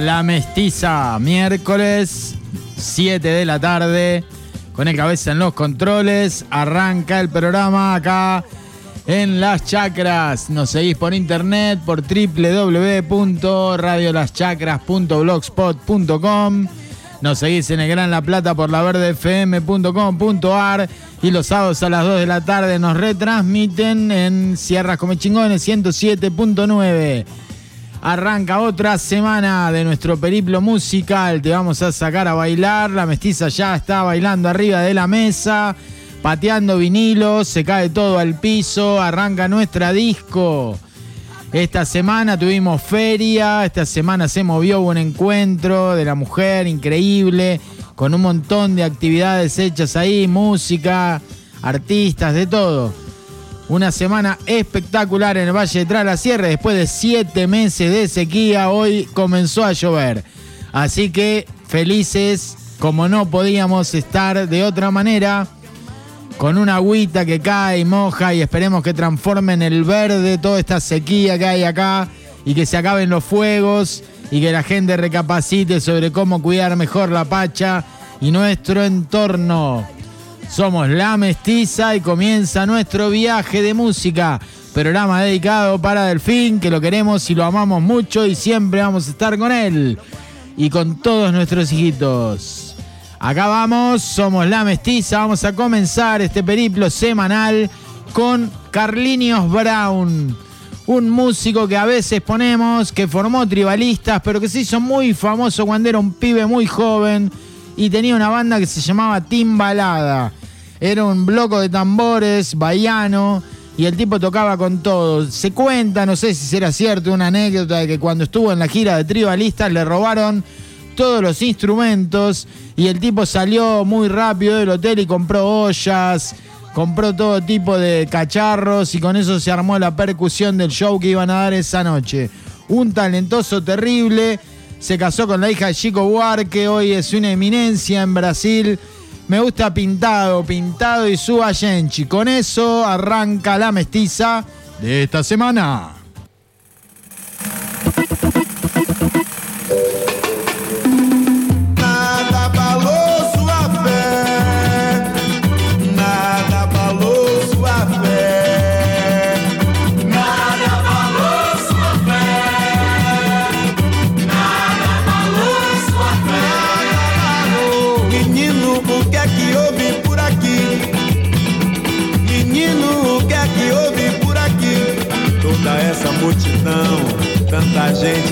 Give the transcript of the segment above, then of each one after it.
La mestiza, miércoles 7 de la tarde, con el cabeza en los controles. Arranca el programa acá en Las Chacras. Nos seguís por internet por www.radiolaschacras.blogspot.com. Nos seguís en el Gran La Plata por laverdefm.com.ar y los sábados a las 2 de la tarde nos retransmiten en Sierras Come Chingones 107.9. Arranca otra semana de nuestro periplo musical. Te vamos a sacar a bailar. La mestiza ya está bailando arriba de la mesa, pateando vinilos, se cae todo al piso. Arranca nuestra disco. Esta semana tuvimos feria, esta semana se movió un encuentro de la mujer increíble, con un montón de actividades hechas ahí, música, artistas, de todo. Una semana espectacular en el Valle de Tras la Sierra. Después de siete meses de sequía, hoy comenzó a llover. Así que felices, como no podíamos estar de otra manera, con una agüita que cae y moja y esperemos que transformen el verde toda esta sequía que hay acá y que se acaben los fuegos y que la gente recapacite sobre cómo cuidar mejor la pacha y nuestro entorno. Somos La Mestiza y comienza nuestro viaje de música. Programa dedicado para Delfín, que lo queremos y lo amamos mucho y siempre vamos a estar con él y con todos nuestros hijitos. Acá vamos, somos La Mestiza, vamos a comenzar este periplo semanal con Carlinios Brown, un músico que a veces ponemos, que formó tribalistas, pero que se hizo muy famoso cuando era un pibe muy joven y tenía una banda que se llamaba Timbalada. Era un bloco de tambores, baiano, y el tipo tocaba con todo. Se cuenta, no sé si será cierto, una anécdota de que cuando estuvo en la gira de tribalistas le robaron todos los instrumentos y el tipo salió muy rápido del hotel y compró ollas, compró todo tipo de cacharros y con eso se armó la percusión del show que iban a dar esa noche. Un talentoso terrible, se casó con la hija de Chico Buarque, hoy es una eminencia en Brasil. Me gusta pintado, pintado y su Genchi. Con eso arranca la mestiza de esta semana.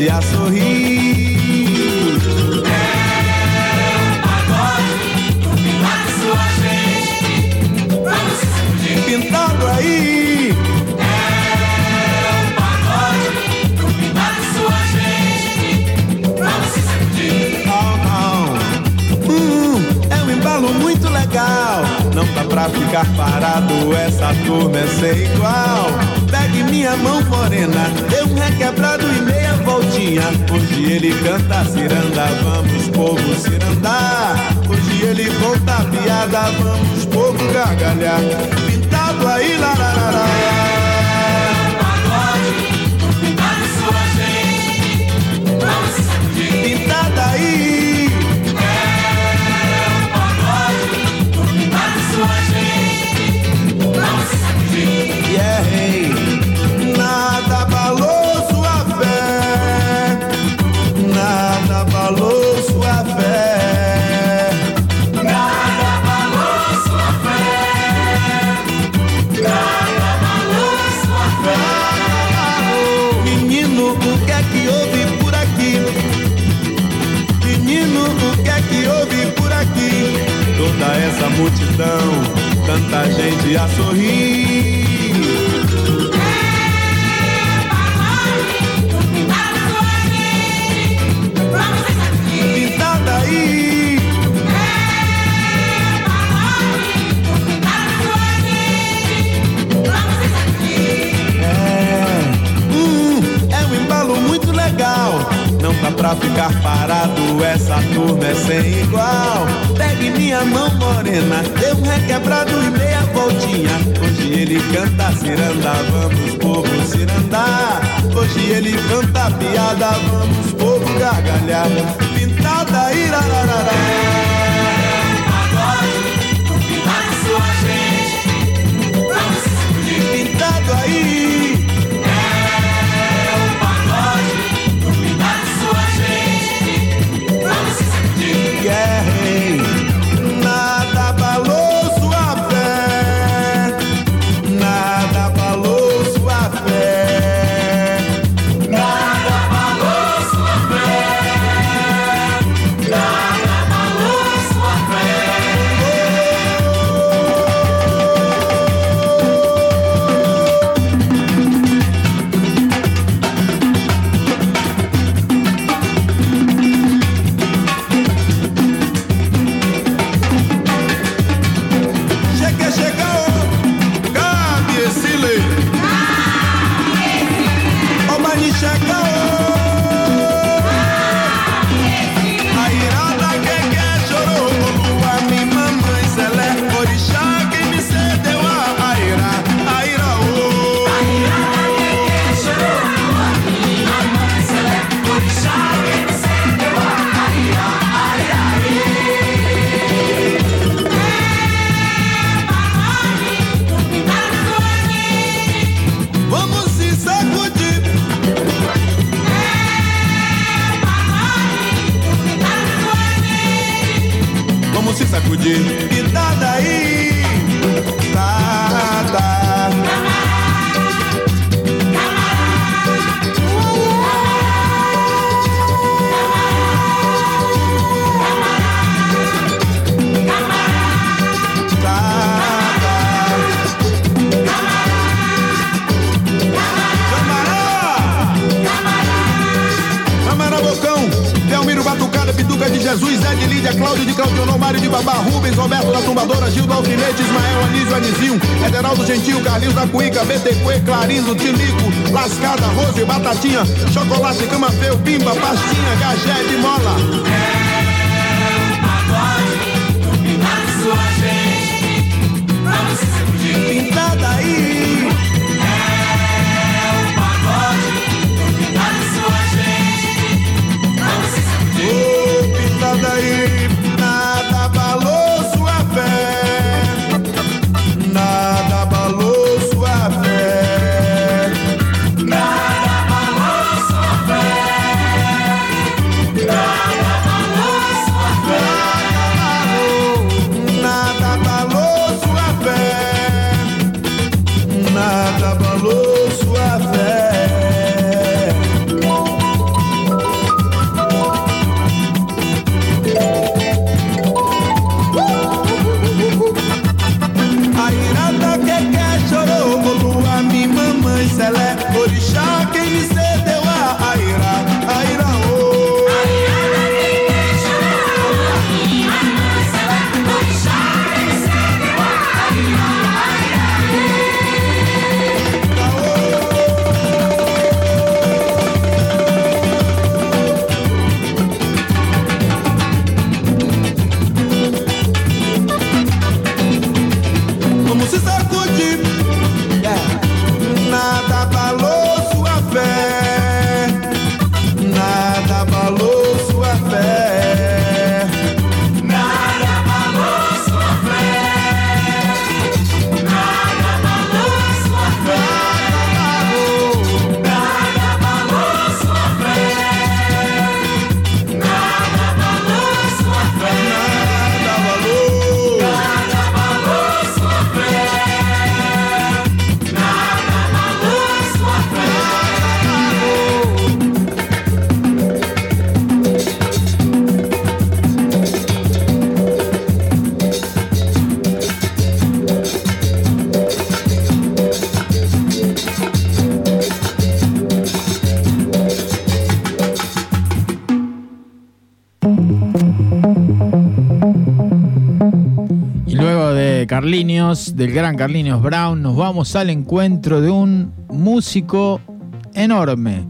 e a sorrir. É pagode, um pintado é sua gente, vamos se explodir. Pintado aí. É pagode, pintado sua gente, vamos se explodir. Oh, hum, é um embalo muito legal. Não dá pra ficar parado, essa turma é sem igual. Pegue minha mão morena, dê um requebrado e meio Hoje ele canta ciranda, vamos povo cirandar. Hoje ele conta piada, vamos povo gargalhar. Pintado aí, lararará. Tanta gente a sorrir. Pintada aí. É, hum, é um embalo muito legal. Não dá pra ficar parado, essa turma é sem igual. Minha mão morena, dê um requebrado e meia voltinha. Hoje ele canta ciranda, vamos povo cirandar. Hoje ele canta piada, vamos povo gargalhar. Pintada irararará. batatinha, chocolate, cama, feio bimba, pastinha, gajé de mola. Del gran Carlinios Brown, nos vamos al encuentro de un músico enorme.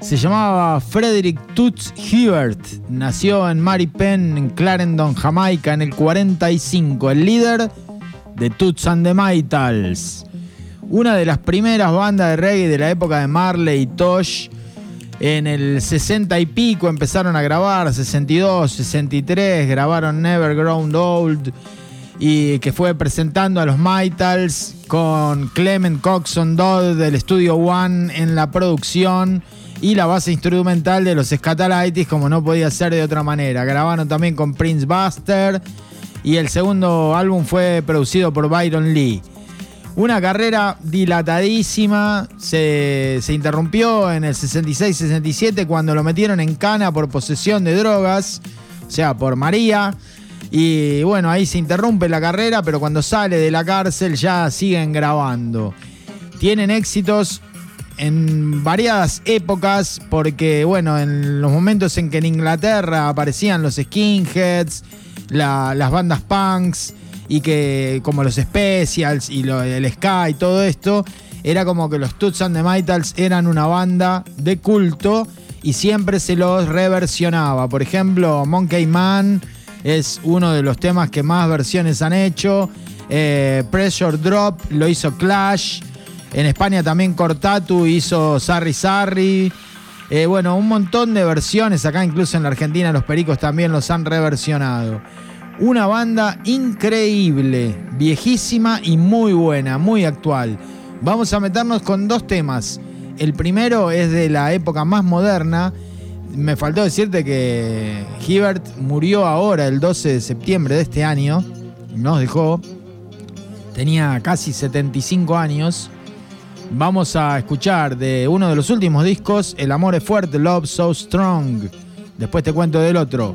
Se llamaba Frederick Toots Hebert. Nació en Mary Penn, en Clarendon, Jamaica, en el 45. El líder de Toots and the Maytals. Una de las primeras bandas de reggae de la época de Marley y Tosh. En el 60 y pico empezaron a grabar, 62, 63, grabaron Never Grown Old y que fue presentando a los Maytals con Clement Coxon Dodd del Studio One en la producción y la base instrumental de los Scatalites, como no podía ser de otra manera. Grabaron también con Prince Buster y el segundo álbum fue producido por Byron Lee. Una carrera dilatadísima, se, se interrumpió en el 66-67 cuando lo metieron en cana por posesión de drogas, o sea, por María. Y bueno, ahí se interrumpe la carrera, pero cuando sale de la cárcel ya siguen grabando. Tienen éxitos en variadas épocas, porque bueno, en los momentos en que en Inglaterra aparecían los skinheads, las bandas punks, y que como los specials y el ska y todo esto, era como que los Toots and the Maytals eran una banda de culto y siempre se los reversionaba. Por ejemplo, Monkey Man es uno de los temas que más versiones han hecho. Eh, Pressure Drop lo hizo Clash. En España también Cortatu hizo Sarri Sarri. Eh, bueno, un montón de versiones. Acá incluso en la Argentina los Pericos también los han reversionado. Una banda increíble, viejísima y muy buena, muy actual. Vamos a meternos con dos temas. El primero es de la época más moderna me faltó decirte que Hibbert murió ahora, el 12 de septiembre de este año. Nos dejó. Tenía casi 75 años. Vamos a escuchar de uno de los últimos discos, El amor es fuerte, Love So Strong. Después te cuento del otro.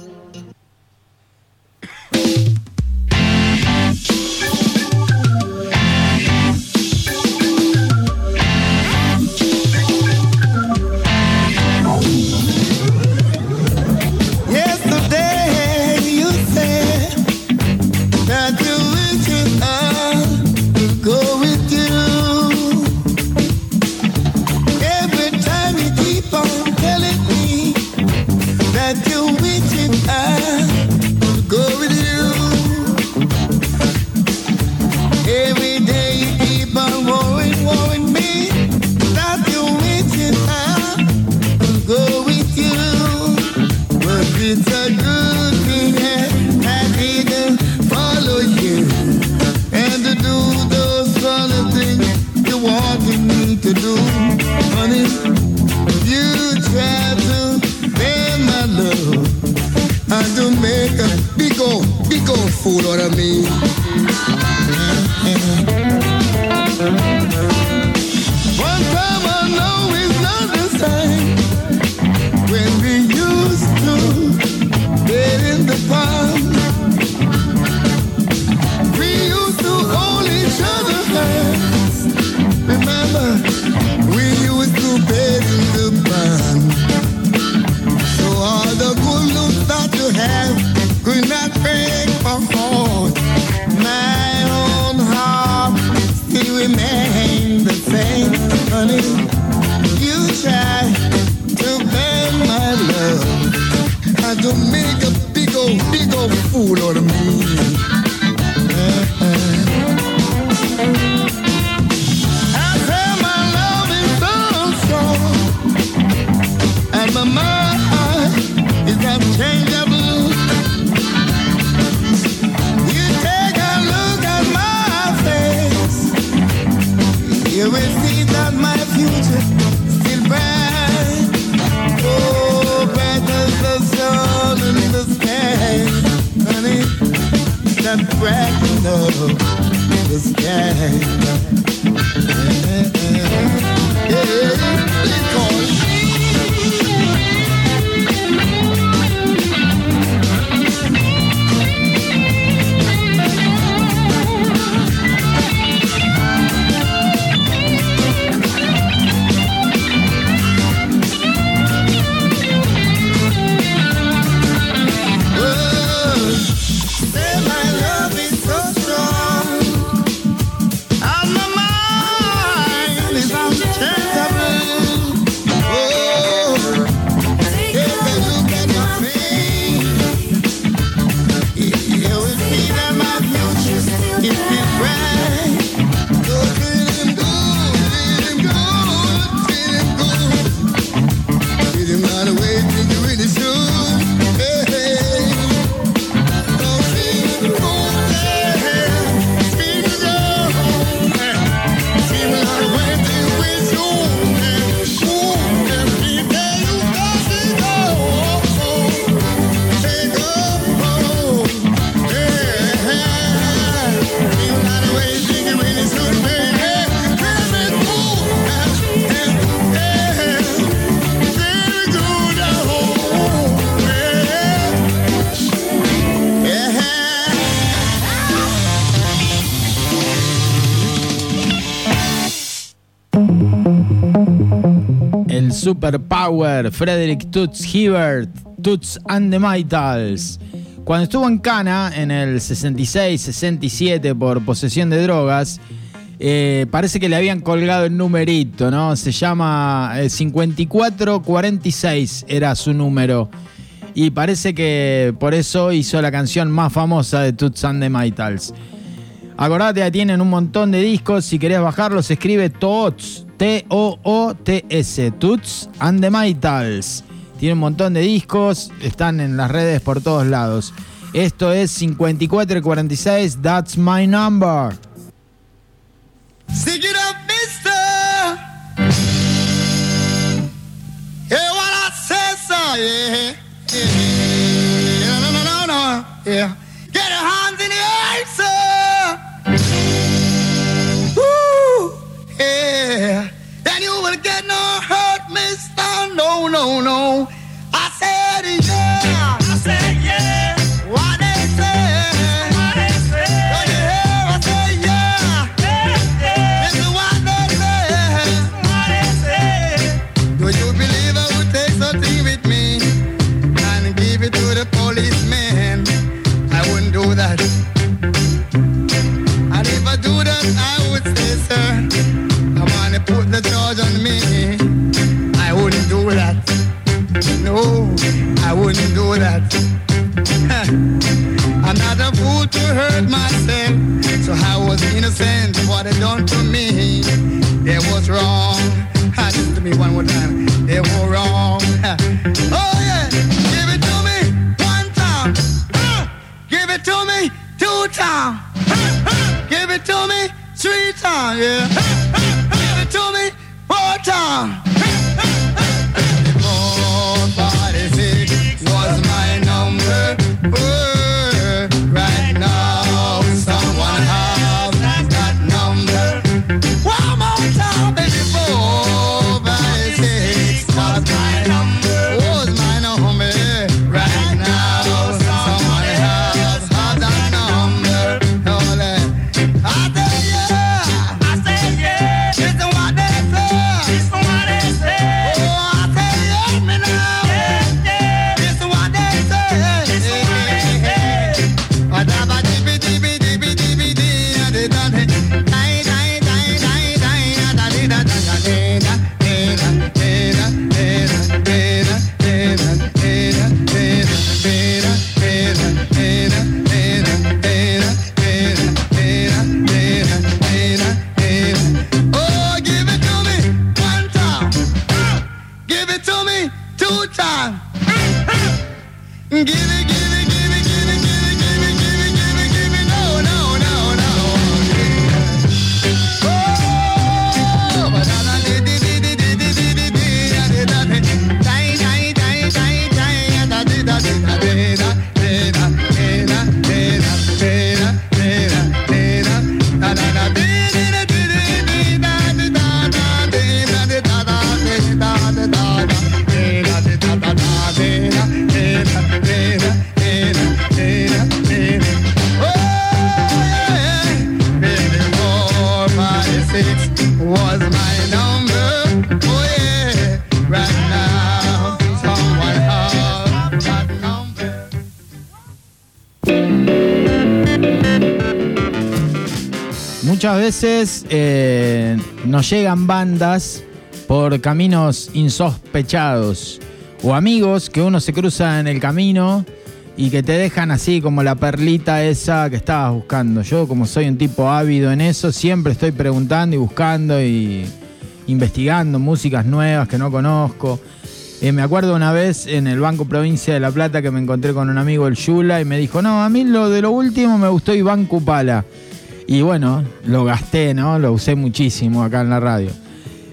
por hora big old fool on me. Frederick Toots Hibbert, Toots and the Mitals. Cuando estuvo en Cana en el 66-67 por posesión de drogas, eh, parece que le habían colgado el numerito, ¿no? Se llama 5446, eh, era su número. Y parece que por eso hizo la canción más famosa de Toots and the Mitals. Acordate, tienen un montón de discos. Si querés bajarlos, escribe Toots, T-O-O-T-S, Toots and the Mitals. Tiene un montón de discos, están en las redes por todos lados. Esto es 5446, That's My Number. Stick it up, mister. Yeah, what I said, so, yeah. Yeah, no, no, no, no, yeah. To hurt myself, so I was innocent. What they done to me, they was wrong. Ah, Listen to me one more time. They were wrong. Oh yeah, give it to me one time. Give it to me two times. Give it to me three times. Yeah. Give it to me four times. Five, veces eh, nos llegan bandas por caminos insospechados o amigos que uno se cruza en el camino y que te dejan así como la perlita esa que estabas buscando. Yo como soy un tipo ávido en eso, siempre estoy preguntando y buscando y investigando músicas nuevas que no conozco. Eh, me acuerdo una vez en el Banco Provincia de La Plata que me encontré con un amigo el Yula y me dijo, no, a mí lo de lo último me gustó Iván Cupala. Y bueno, lo gasté, ¿no? Lo usé muchísimo acá en la radio.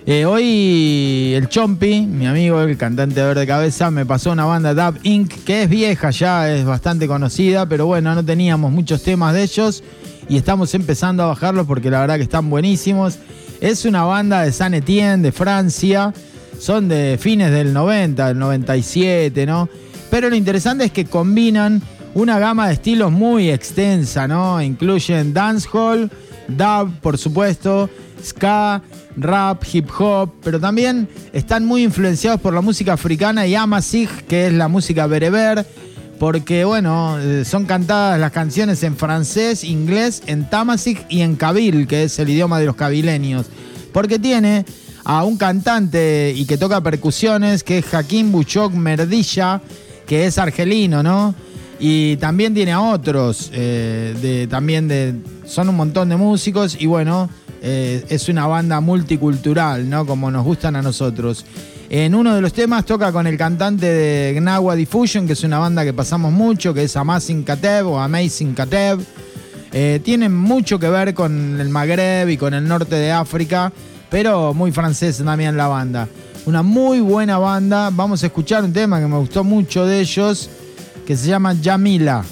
Eh, hoy el Chompi, mi amigo, el cantante de Verde Cabeza, me pasó una banda Dub Inc. que es vieja ya, es bastante conocida, pero bueno, no teníamos muchos temas de ellos y estamos empezando a bajarlos porque la verdad que están buenísimos. Es una banda de San Etienne, de Francia, son de fines del 90, del 97, ¿no? Pero lo interesante es que combinan una gama de estilos muy extensa, ¿no? Incluyen dancehall, dub, por supuesto, ska, rap, hip hop, pero también están muy influenciados por la música africana y Amazigh, que es la música bereber, porque bueno, eh, son cantadas las canciones en francés, inglés, en Tamazigh y en kabil, que es el idioma de los kabileños, porque tiene a un cantante y que toca percusiones, que es Hakim Buchok Merdilla, que es argelino, ¿no? Y también tiene a otros, eh, de, también de, son un montón de músicos y bueno, eh, es una banda multicultural, ¿no? Como nos gustan a nosotros. En uno de los temas toca con el cantante de Gnawa Diffusion, que es una banda que pasamos mucho, que es Amazing Kateb o Amazing Kateb. Eh, tiene mucho que ver con el Magreb y con el norte de África, pero muy francesa también la banda. Una muy buena banda. Vamos a escuchar un tema que me gustó mucho de ellos que se llama Yamila.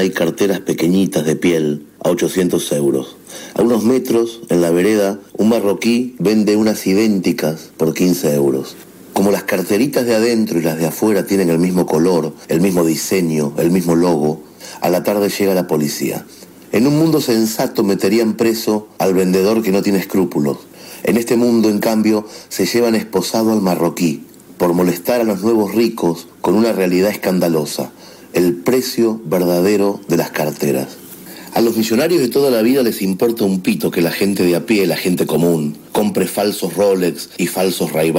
Hay carteras pequeñitas de piel a 800 euros. A unos metros, en la vereda, un marroquí vende unas idénticas por 15 euros. Como las carteritas de adentro y las de afuera tienen el mismo color, el mismo diseño, el mismo logo, a la tarde llega la policía. En un mundo sensato meterían preso al vendedor que no tiene escrúpulos. En este mundo, en cambio, se llevan esposado al marroquí por molestar a los nuevos ricos con una realidad escandalosa, el precio verdadero de las carteras. A los millonarios de toda la vida les importa un pito que la gente de a pie, la gente común, compre falsos Rolex y falsos ray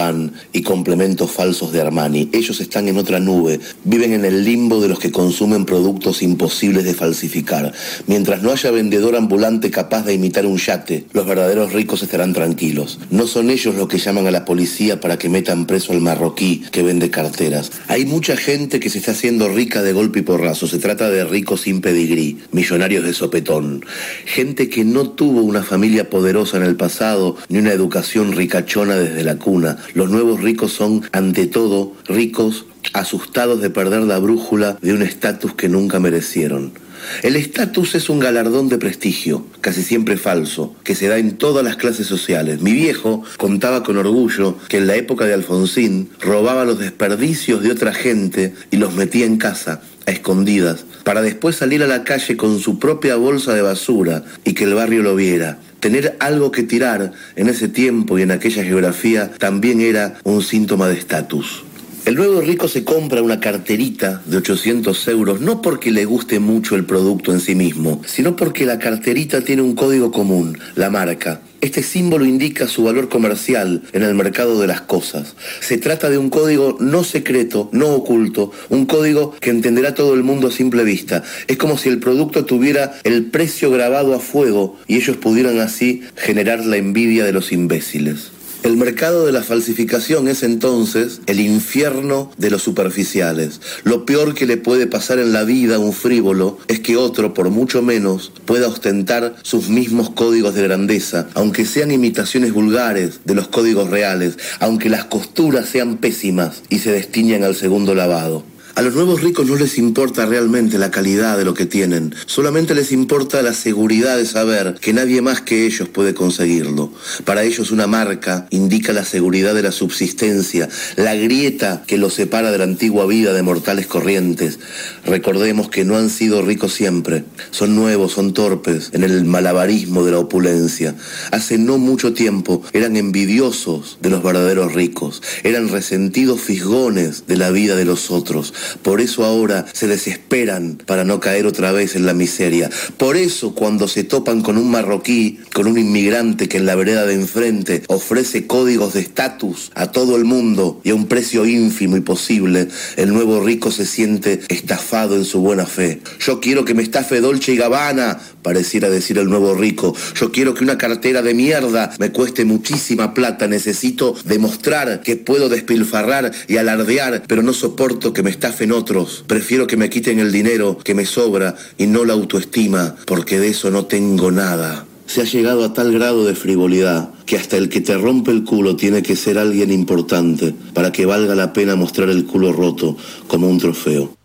y complementos falsos de Armani. Ellos están en otra nube, viven en el limbo de los que consumen productos imposibles de falsificar. Mientras no haya vendedor ambulante capaz de imitar un yate, los verdaderos ricos estarán tranquilos. No son ellos los que llaman a la policía para que metan preso al marroquí que vende carteras. Hay mucha gente que se está haciendo rica de golpe y porrazo. Se trata de ricos sin pedigrí, millonarios de sopetón. Gente que no tuvo una familia poderosa en el pasado, ni una educación ricachona desde la cuna. Los nuevos ricos son, ante todo, ricos asustados de perder la brújula de un estatus que nunca merecieron. El estatus es un galardón de prestigio, casi siempre falso, que se da en todas las clases sociales. Mi viejo contaba con orgullo que en la época de Alfonsín robaba los desperdicios de otra gente y los metía en casa, a escondidas, para después salir a la calle con su propia bolsa de basura y que el barrio lo viera. Tener algo que tirar en ese tiempo y en aquella geografía también era un síntoma de estatus. El nuevo rico se compra una carterita de 800 euros no porque le guste mucho el producto en sí mismo, sino porque la carterita tiene un código común, la marca. Este símbolo indica su valor comercial en el mercado de las cosas. Se trata de un código no secreto, no oculto, un código que entenderá todo el mundo a simple vista. Es como si el producto tuviera el precio grabado a fuego y ellos pudieran así generar la envidia de los imbéciles. El mercado de la falsificación es entonces el infierno de los superficiales. Lo peor que le puede pasar en la vida a un frívolo es que otro, por mucho menos, pueda ostentar sus mismos códigos de grandeza, aunque sean imitaciones vulgares de los códigos reales, aunque las costuras sean pésimas y se destiñan al segundo lavado. A los nuevos ricos no les importa realmente la calidad de lo que tienen, solamente les importa la seguridad de saber que nadie más que ellos puede conseguirlo. Para ellos una marca indica la seguridad de la subsistencia, la grieta que los separa de la antigua vida de mortales corrientes. Recordemos que no han sido ricos siempre, son nuevos, son torpes en el malabarismo de la opulencia. Hace no mucho tiempo eran envidiosos de los verdaderos ricos, eran resentidos fisgones de la vida de los otros. Por eso ahora se desesperan para no caer otra vez en la miseria. Por eso cuando se topan con un marroquí, con un inmigrante que en la vereda de enfrente ofrece códigos de estatus a todo el mundo y a un precio ínfimo y posible, el nuevo rico se siente estafado en su buena fe. Yo quiero que me estafe Dolce y Gabbana, pareciera decir el nuevo rico. Yo quiero que una cartera de mierda me cueste muchísima plata. Necesito demostrar que puedo despilfarrar y alardear, pero no soporto que me estafen otros. Prefiero que me quiten el dinero que me sobra y no la autoestima, porque de eso no tengo nada. Se ha llegado a tal grado de frivolidad que hasta el que te rompe el culo tiene que ser alguien importante para que valga la pena mostrar el culo roto como un trofeo.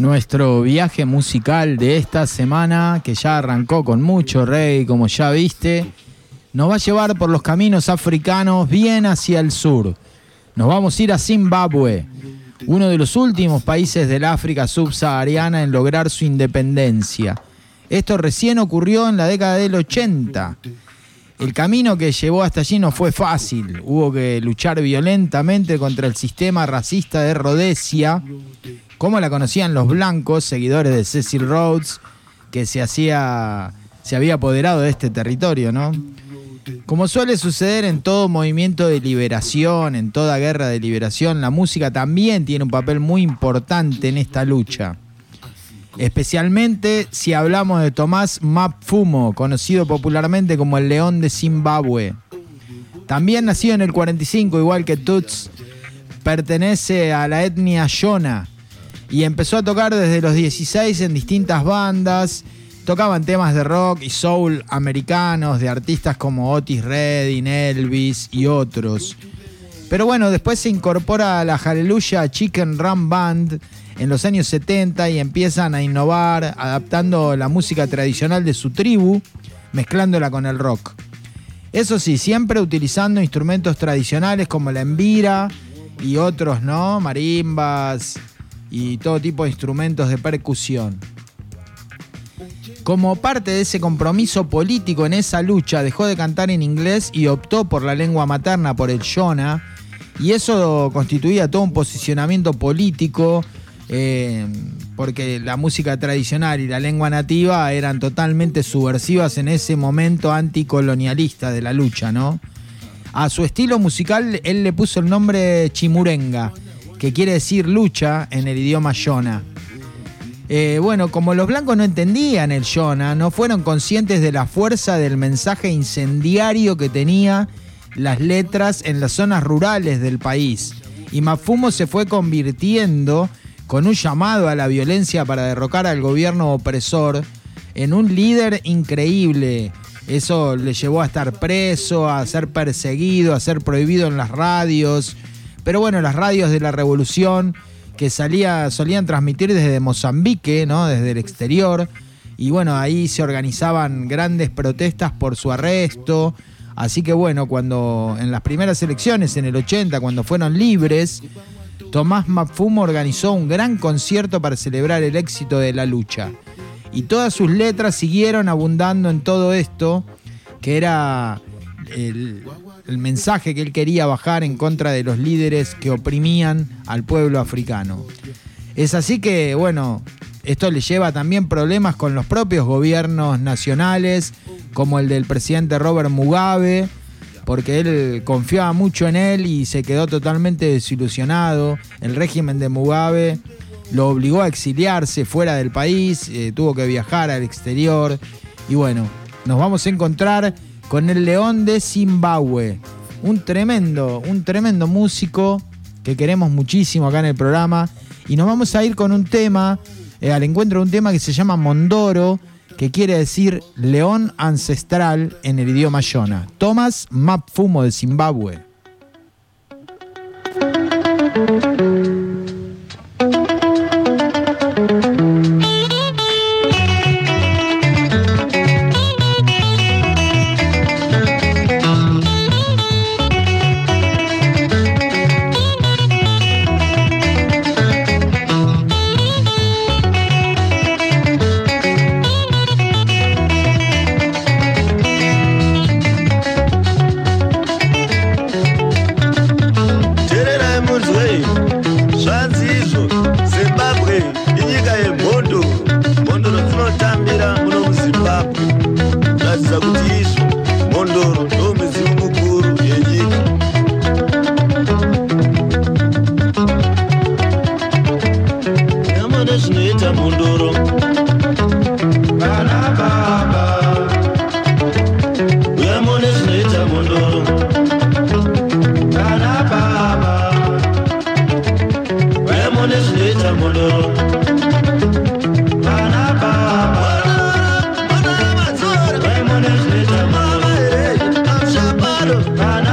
Nuestro viaje musical de esta semana, que ya arrancó con mucho rey, como ya viste, nos va a llevar por los caminos africanos bien hacia el sur. Nos vamos a ir a Zimbabue, uno de los últimos países del África subsahariana en lograr su independencia. Esto recién ocurrió en la década del 80 el camino que llevó hasta allí no fue fácil. Hubo que luchar violentamente contra el sistema racista de Rhodesia, como la conocían los blancos, seguidores de Cecil Rhodes, que se, hacía, se había apoderado de este territorio, ¿no? Como suele suceder en todo movimiento de liberación, en toda guerra de liberación, la música también tiene un papel muy importante en esta lucha especialmente si hablamos de Tomás Mapfumo, conocido popularmente como el León de Zimbabue. También nacido en el 45, igual que Tuts, pertenece a la etnia Shona y empezó a tocar desde los 16 en distintas bandas. tocaban temas de rock y soul americanos de artistas como Otis Redding, Elvis y otros. Pero bueno, después se incorpora a la Hallelujah Chicken Run Band en los años 70 y empiezan a innovar adaptando la música tradicional de su tribu, mezclándola con el rock. Eso sí, siempre utilizando instrumentos tradicionales como la embira y otros, ¿no? Marimbas y todo tipo de instrumentos de percusión. Como parte de ese compromiso político en esa lucha, dejó de cantar en inglés y optó por la lengua materna, por el Shona, y eso constituía todo un posicionamiento político, eh, porque la música tradicional y la lengua nativa eran totalmente subversivas en ese momento anticolonialista de la lucha, ¿no? A su estilo musical él le puso el nombre Chimurenga, que quiere decir lucha en el idioma Shona. Eh, bueno, como los blancos no entendían el Shona, no fueron conscientes de la fuerza del mensaje incendiario que tenía las letras en las zonas rurales del país. Y Mafumo se fue convirtiendo con un llamado a la violencia para derrocar al gobierno opresor en un líder increíble. Eso le llevó a estar preso, a ser perseguido, a ser prohibido en las radios. Pero bueno, las radios de la revolución que salía, solían transmitir desde Mozambique, ¿no? desde el exterior. Y bueno, ahí se organizaban grandes protestas por su arresto. Así que bueno, cuando en las primeras elecciones, en el 80, cuando fueron libres, Tomás Mafumo organizó un gran concierto para celebrar el éxito de la lucha. Y todas sus letras siguieron abundando en todo esto, que era el, el mensaje que él quería bajar en contra de los líderes que oprimían al pueblo africano. Es así que, bueno, esto le lleva también problemas con los propios gobiernos nacionales, como el del presidente Robert Mugabe, porque él confiaba mucho en él y se quedó totalmente desilusionado. El régimen de Mugabe lo obligó a exiliarse fuera del país, eh, tuvo que viajar al exterior y bueno, nos vamos a encontrar con el León de Zimbabue. Un tremendo, un tremendo músico que queremos muchísimo acá en el programa. Y nos vamos a ir con un tema, eh, al encuentro de un tema que se llama Mondoro, que quiere decir león ancestral en el idioma Shona. Thomas Mapfumo de Zimbabue. I know.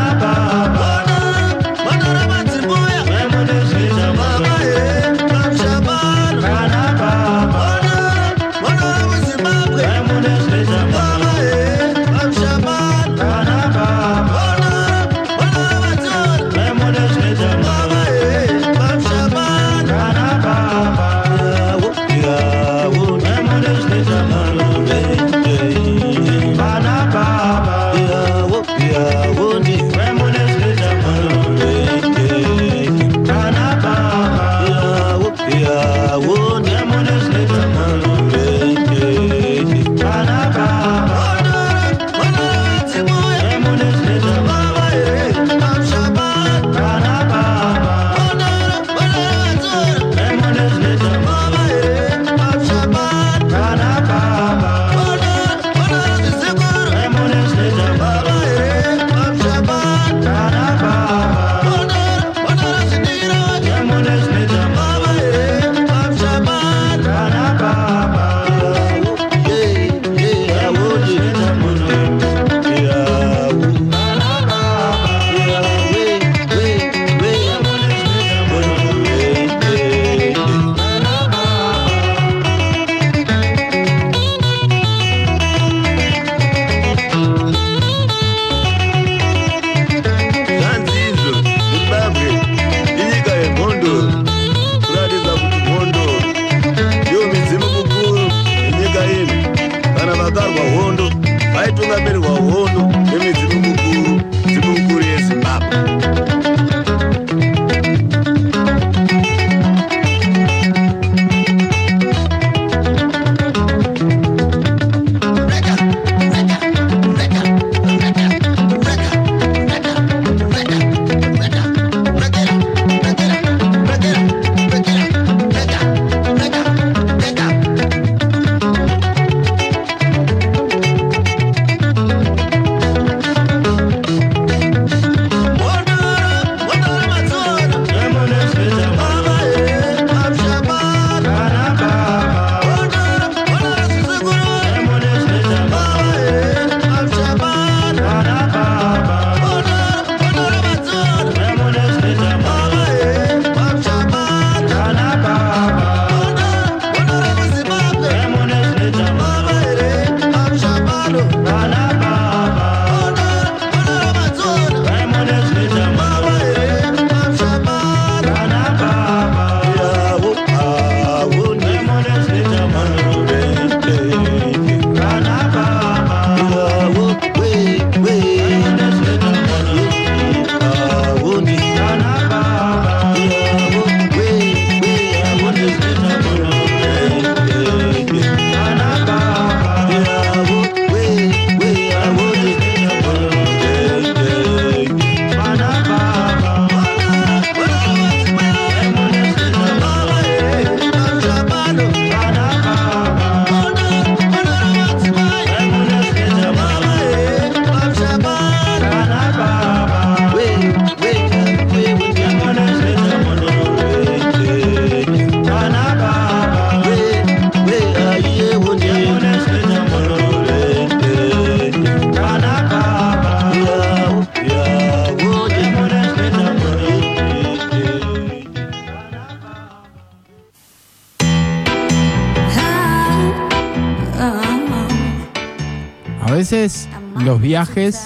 Los viajes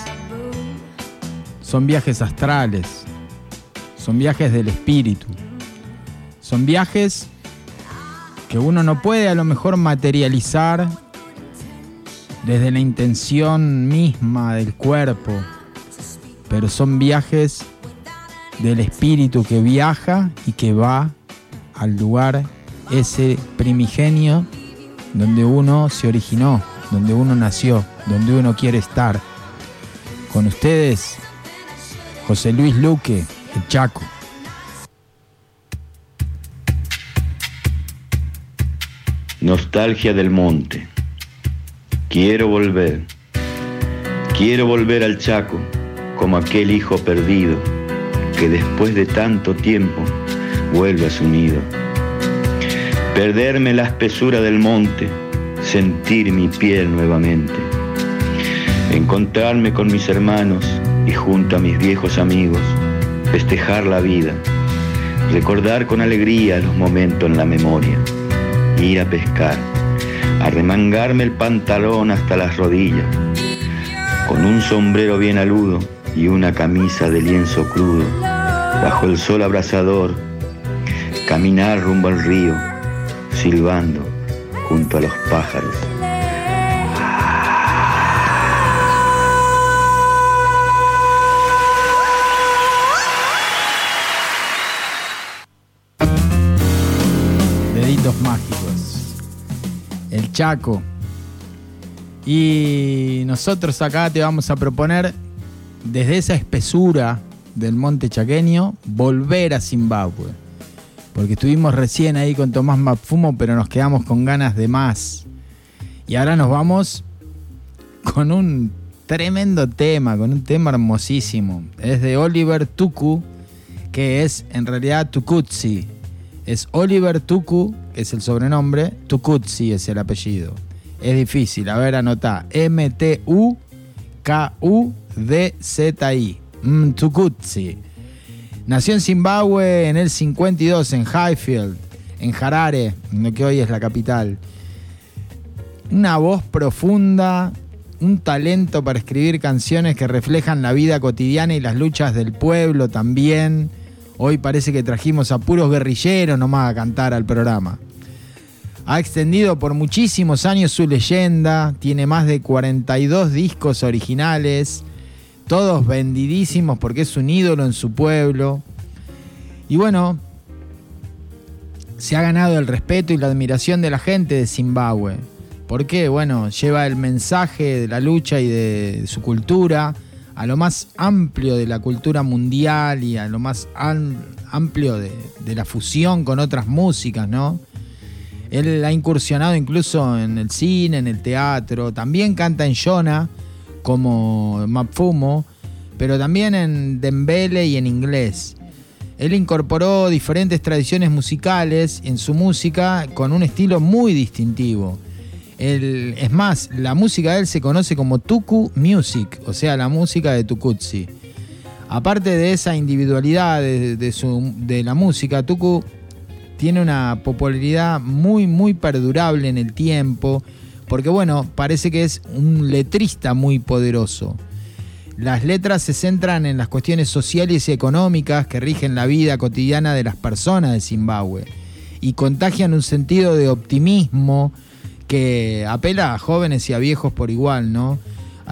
son viajes astrales, son viajes del espíritu, son viajes que uno no puede a lo mejor materializar desde la intención misma del cuerpo, pero son viajes del espíritu que viaja y que va al lugar ese primigenio donde uno se originó, donde uno nació donde uno quiere estar. Con ustedes, José Luis Luque, el Chaco. Nostalgia del monte. Quiero volver. Quiero volver al Chaco como aquel hijo perdido que después de tanto tiempo vuelve a su nido. Perderme la espesura del monte, sentir mi piel nuevamente encontrarme con mis hermanos y junto a mis viejos amigos, festejar la vida, recordar con alegría los momentos en la memoria, ir a pescar, arremangarme el pantalón hasta las rodillas, con un sombrero bien aludo y una camisa de lienzo crudo, bajo el sol abrasador, caminar rumbo al río, silbando junto a los pájaros. Y nosotros acá te vamos a proponer, desde esa espesura del monte chaqueño, volver a Zimbabue. Porque estuvimos recién ahí con Tomás Mapfumo, pero nos quedamos con ganas de más. Y ahora nos vamos con un tremendo tema, con un tema hermosísimo. Es de Oliver Tuku, que es en realidad Tukutsi. Es Oliver Tuku que es el sobrenombre, Tukutsi es el apellido. Es difícil, a ver, anota. M-T-U-K-U-D-Z-I. Mm, Tukutsi. Nació en Zimbabue en el 52, en Highfield, en Harare, lo que hoy es la capital. Una voz profunda, un talento para escribir canciones que reflejan la vida cotidiana y las luchas del pueblo también Hoy parece que trajimos a puros guerrilleros nomás a cantar al programa. Ha extendido por muchísimos años su leyenda, tiene más de 42 discos originales, todos vendidísimos porque es un ídolo en su pueblo. Y bueno, se ha ganado el respeto y la admiración de la gente de Zimbabue. ¿Por qué? Bueno, lleva el mensaje de la lucha y de su cultura a lo más amplio de la cultura mundial y a lo más amplio de, la fusión con otras músicas, ¿no? Él ha incursionado incluso en el cine, en el teatro, también canta en Shona como Mapfumo, pero también en Dembele y en inglés. Él incorporó diferentes tradiciones musicales en su música con un estilo muy distintivo es más, la música de él se conoce como Tuku Music, o sea, la música de Tukutsi. Aparte de esa individualidad de, la música, Tuku tiene una popularidad muy, muy perdurable en el tiempo, porque bueno, parece que es un letrista muy poderoso. Las letras se centran en las cuestiones sociales y económicas que rigen la vida cotidiana de las personas de Zimbabue y contagian un sentido de optimismo que apela a jóvenes y a viejos por igual, ¿no?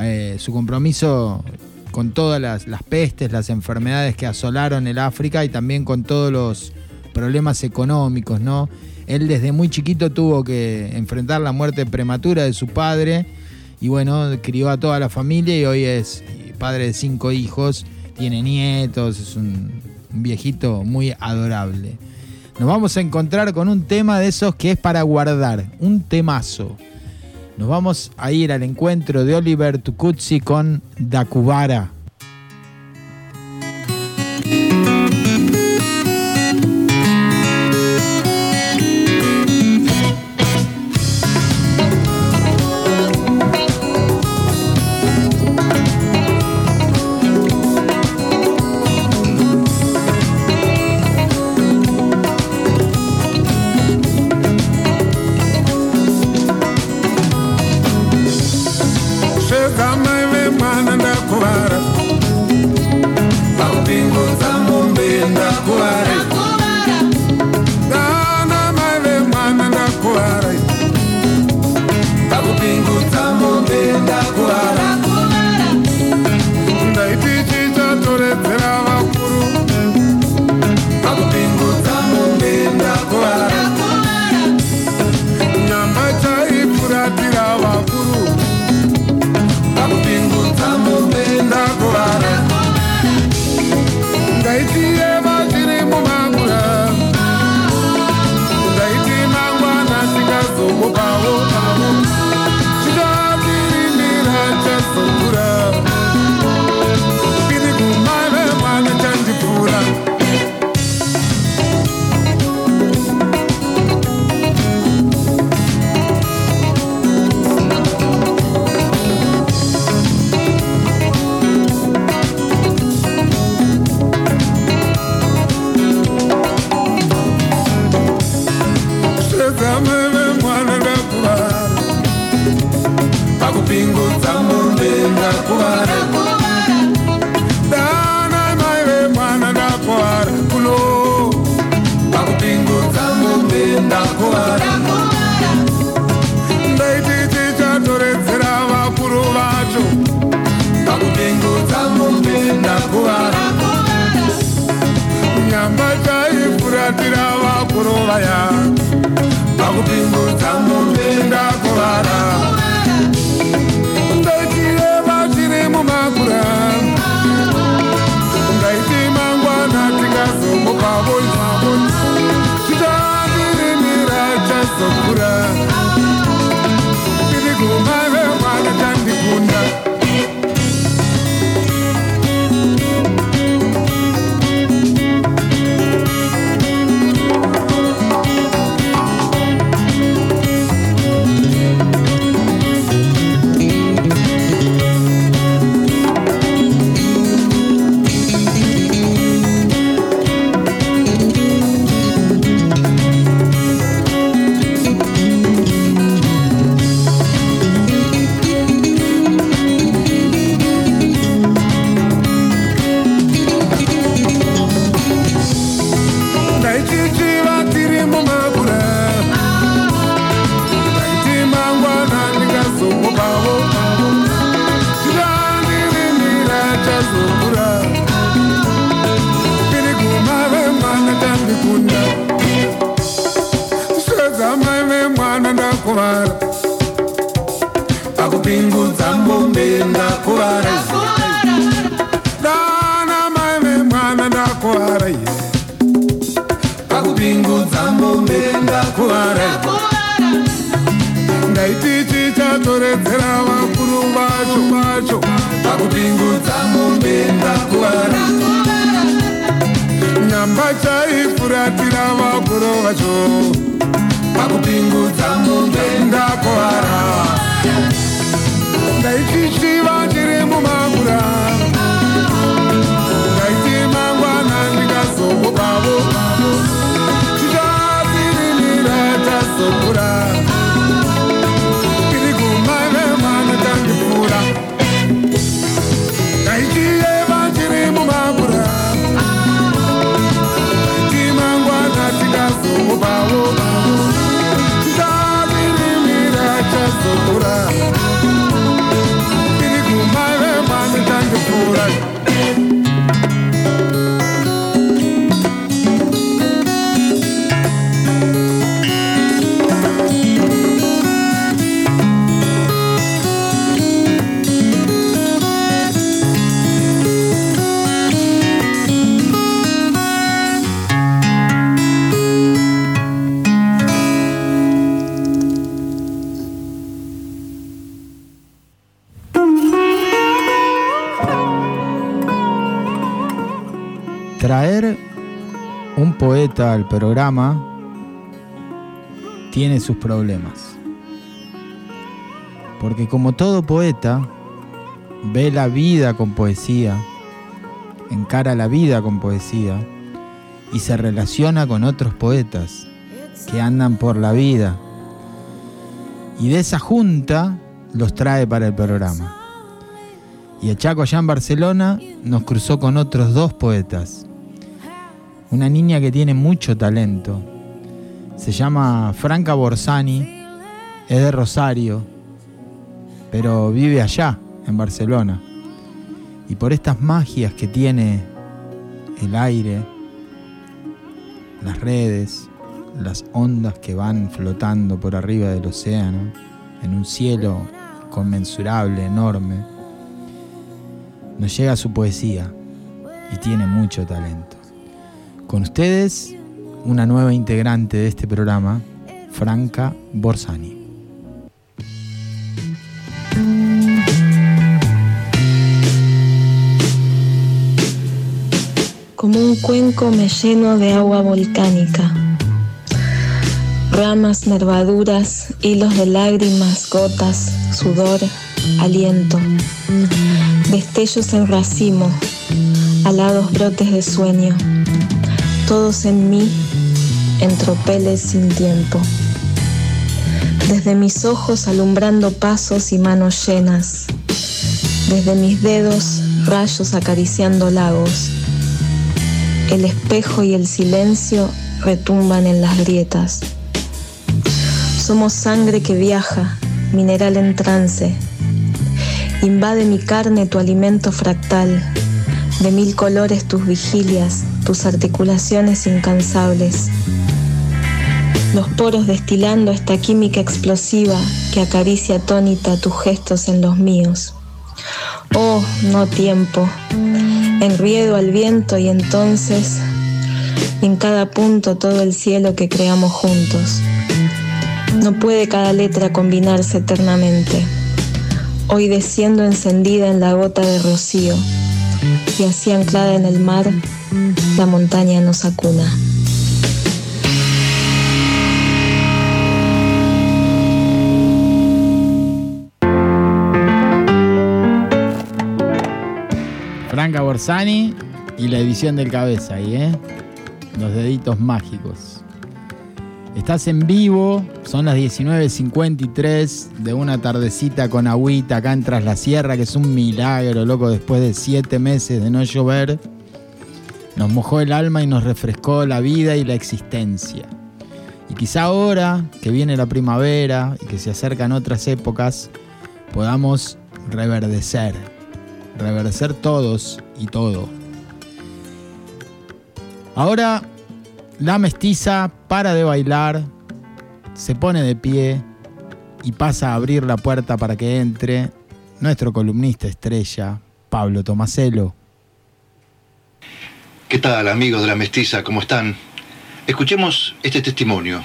Eh, su compromiso con todas las, pestes, las enfermedades que asolaron el África y también con todos los problemas económicos, ¿no? Él desde muy chiquito tuvo que enfrentar la muerte prematura de su padre y bueno, crió a toda la familia y hoy es padre de cinco hijos, tiene nietos, es un viejito muy adorable. Nos vamos a encontrar con un tema de esos que es para guardar, un temazo. Nos vamos a ir al encuentro de Oliver Tukutsi con Dakubara. Al programa tiene sus problemas. Porque como todo poeta, ve la vida con poesía, encara la vida con poesía y se relaciona con otros poetas que andan por la vida. Y de esa junta los trae para el programa. Y a Chaco allá en Barcelona nos cruzó con otros dos poetas. Una niña que tiene mucho talento. Se llama Franca Borsani, es de Rosario, pero vive allá, en Barcelona. Y por estas magias que tiene el aire, las redes, las ondas que van flotando por arriba del océano, en un cielo conmensurable, enorme, nos llega su poesía y tiene mucho talento. Con ustedes, una nueva integrante de este programa, Franca Borsani. como un cuenco me lleno de agua volcánica. Ramas, nervaduras, hilos de lágrimas, gotas, sudor, aliento. Destellos en racimo, alados brotes de sueño. Todos en mí, en tropeles sin tiempo. Desde mis ojos alumbrando pasos y manos llenas. Desde mis dedos, rayos acariciando lagos el espejo y el silencio retumban en las grietas. Somos sangre que viaja, mineral en trance. Invade mi carne tu alimento fractal, de mil colores tus vigilias, tus articulaciones incansables. Los poros destilando esta química explosiva que acaricia atónita tus gestos en los míos. Oh, no tiempo, enriedo al viento y entonces en cada punto todo el cielo que creamos juntos. No puede cada letra combinarse eternamente. Hoy desciendo encendida en la gota de rocío y así anclada en el mar, la montaña nos acuna. Franca Borsani y la edición del cabeza ahí, ¿eh? Los deditos mágicos. Estás en vivo, son las 19.53 de una tardecita con agüita acá en Tras la Sierra, que es un milagro, loco, después de siete meses de no llover. Nos mojó el alma y nos refrescó la vida y la existencia. Y quizá ahora que viene la primavera y que se acercan otras épocas, podamos reverdecer reverdecer todos y todo. Ahora la mestiza para de bailar, se pone de pie y pasa a abrir la puerta para que entre nuestro columnista estrella, Pablo Tomaselo. ¿Qué tal amigos de la mestiza? ¿Cómo están? Escuchemos este testimonio.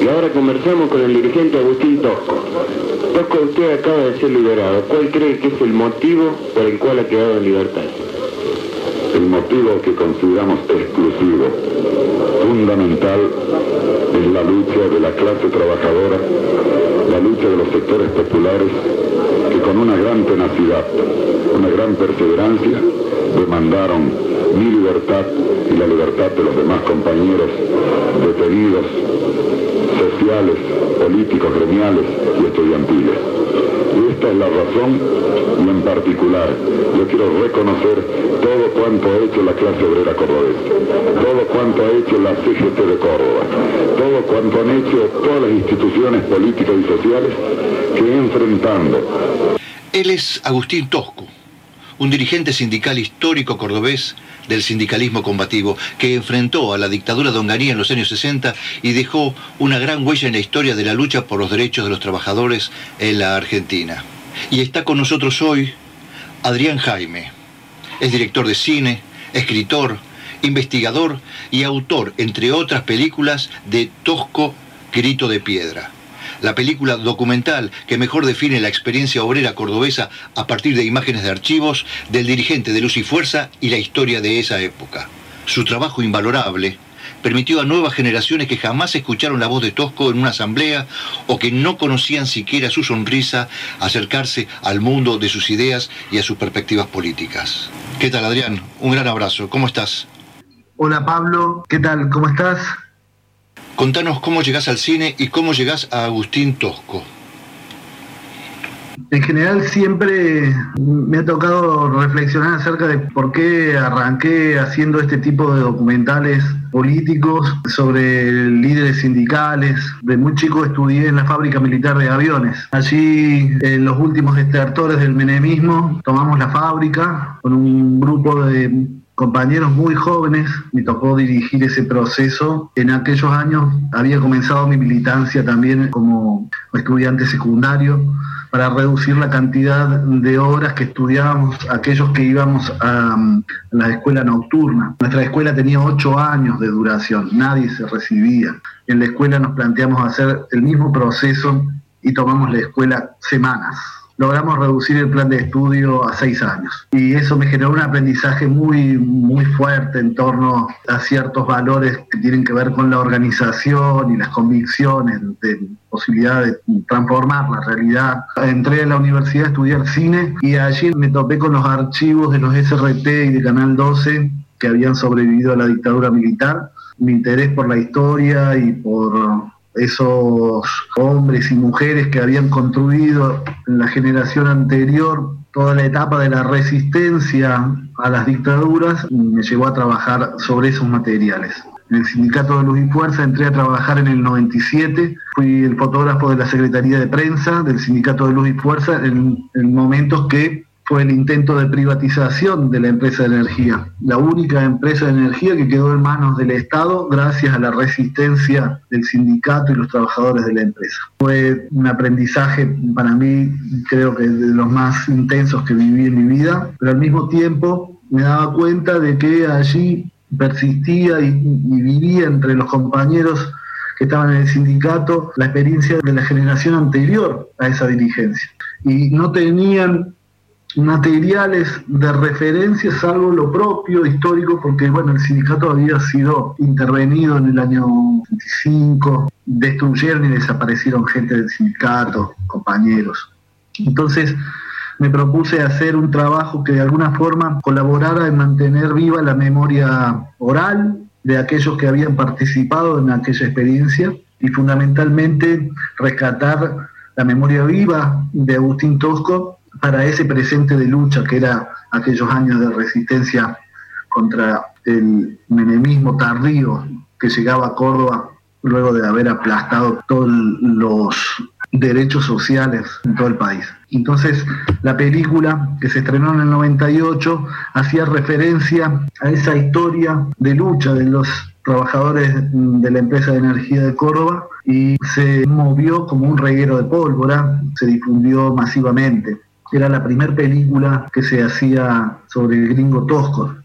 Y ahora conversamos con el dirigente Agustín Tosco. Tosco, usted acaba de ser liberado. ¿Cuál cree que es el motivo por el cual ha quedado en libertad? El motivo que consideramos exclusivo, fundamental, es la lucha de la clase trabajadora, la lucha de los sectores populares, con una gran tenacidad, una gran perseverancia, demandaron mi libertad y la libertad de los demás compañeros detenidos sociales, políticos, gremiales y estudiantiles. Y esta es la razón y en particular yo quiero reconocer todo cuanto ha hecho la clase obrera cordobesa, todo cuanto ha hecho la CGT de Córdoba, todo cuanto han hecho todas las instituciones políticas y sociales que enfrentando. Él es Agustín Tosco, un dirigente sindical histórico cordobés del sindicalismo combativo, que enfrentó a la dictadura de Onganía en los años 60 y dejó una gran huella en la historia de la lucha por los derechos de los trabajadores en la Argentina. Y está con nosotros hoy Adrián Jaime. Es director de cine, escritor, investigador y autor, entre otras películas, de Tosco Grito de Piedra. La película documental que mejor define la experiencia obrera cordobesa a partir de imágenes de archivos del dirigente de Luz y Fuerza y la historia de esa época. Su trabajo invalorable permitió a nuevas generaciones que jamás escucharon la voz de Tosco en una asamblea o que no conocían siquiera su sonrisa acercarse al mundo de sus ideas y a sus perspectivas políticas. ¿Qué tal, Adrián? Un gran abrazo. ¿Cómo estás? Hola, Pablo. ¿Qué tal? ¿Cómo estás? Contanos cómo llegás al cine y cómo llegás a Agustín Tosco. En general siempre me ha tocado reflexionar acerca de por qué arranqué haciendo este tipo de documentales políticos sobre líderes sindicales. De muy chico estudié en la fábrica militar de aviones. Allí, en los últimos estertores del menemismo, tomamos la fábrica con un grupo de compañeros muy jóvenes, me tocó dirigir ese proceso. En aquellos años había comenzado mi militancia también como estudiante secundario para reducir la cantidad de horas que estudiábamos aquellos que íbamos a, la escuela nocturna. Nuestra escuela tenía ocho años de duración, nadie se recibía. En la escuela nos planteamos hacer el mismo proceso y tomamos la escuela semanas logramos reducir el plan de estudio a seis años. Y eso me generó un aprendizaje muy, muy fuerte en torno a ciertos valores que tienen que ver con la organización y las convicciones de posibilidad de transformar la realidad. Entré a la universidad a estudiar cine y allí me topé con los archivos de los SRT y de Canal 12 que habían sobrevivido a la dictadura militar. Mi interés por la historia y por esos hombres y mujeres que habían construido en la generación anterior toda la etapa de la resistencia a las dictaduras, me llevó a trabajar sobre esos materiales. En el Sindicato de Luz y Fuerza entré a trabajar en el 97, fui el fotógrafo de la Secretaría de Prensa del Sindicato de Luz y Fuerza en, en momentos que fue el intento de privatización de la empresa de energía, la única empresa de energía que quedó en manos del Estado gracias a la resistencia del sindicato y los trabajadores de la empresa. Fue un aprendizaje para mí, creo que de los más intensos que viví en mi vida, pero al mismo tiempo me daba cuenta de que allí persistía y, vivía entre los compañeros que estaban en el sindicato la experiencia de la generación anterior a esa dirigencia. Y no tenían materiales de referencia, salvo lo propio histórico, porque bueno, el sindicato había sido intervenido en el año 25, destruyeron y desaparecieron gente del sindicato, compañeros. Entonces me propuse hacer un trabajo que de alguna forma colaborara en mantener viva la memoria oral de aquellos que habían participado en aquella experiencia y fundamentalmente rescatar la memoria viva de Agustín Tosco para ese presente de lucha que era aquellos años de resistencia contra el menemismo tardío que llegaba a Córdoba luego de haber aplastado todos los derechos sociales en todo el país. Entonces, la película que se estrenó en el 98 hacía referencia a esa historia de lucha de los trabajadores de la empresa de energía de Córdoba y se movió como un reguero de pólvora, se difundió masivamente. Era la primera película que se hacía sobre el gringo Tosco.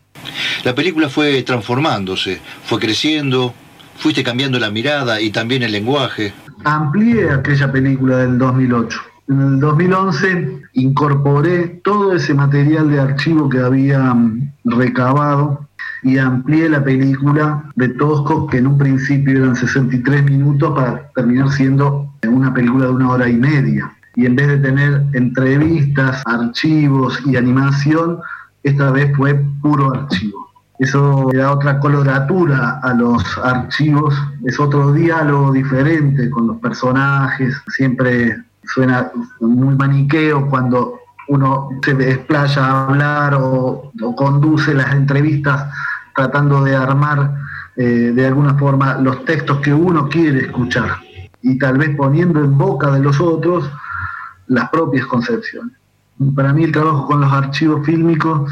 La película fue transformándose, fue creciendo, fuiste cambiando la mirada y también el lenguaje. Amplié aquella película del 2008. En el 2011 incorporé todo ese material de archivo que había mm, recabado y amplié la película de Tosco, que en un principio eran 63 minutos, para terminar siendo una película de una hora y media y en vez de tener entrevistas, archivos y animación, esta vez fue puro archivo. Eso da otra coloratura a los archivos, es otro diálogo diferente con los personajes, siempre suena muy maniqueo cuando uno se desplaya a hablar o, conduce las entrevistas tratando de armar eh, de alguna forma los textos que uno quiere escuchar y tal vez poniendo en boca de los otros las propias concepciones. Para mí el trabajo con los archivos fílmicos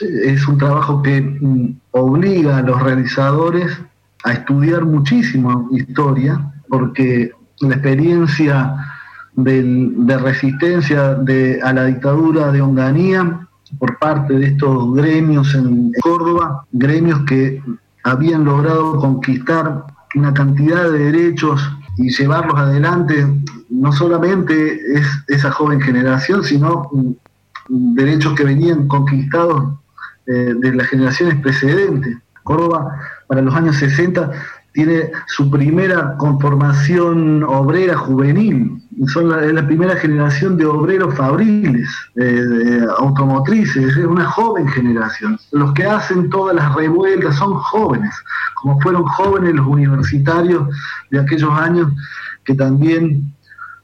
es un trabajo que mm, obliga a los realizadores a estudiar muchísimo historia, porque la experiencia de resistencia a la dictadura de Onganía por parte de estos gremios en Córdoba, gremios que habían logrado conquistar una cantidad de derechos y llevarlos adelante no solamente es esa joven generación, sino mm, derechos que venían conquistados eh, de las generaciones precedentes. Córdoba, para los años 60, tiene su primera conformación obrera juvenil. Son la, la primera generación de obreros fabriles, eh, automotrices, es una joven generación. Los que hacen todas las revueltas son jóvenes, como fueron jóvenes los universitarios de aquellos años que también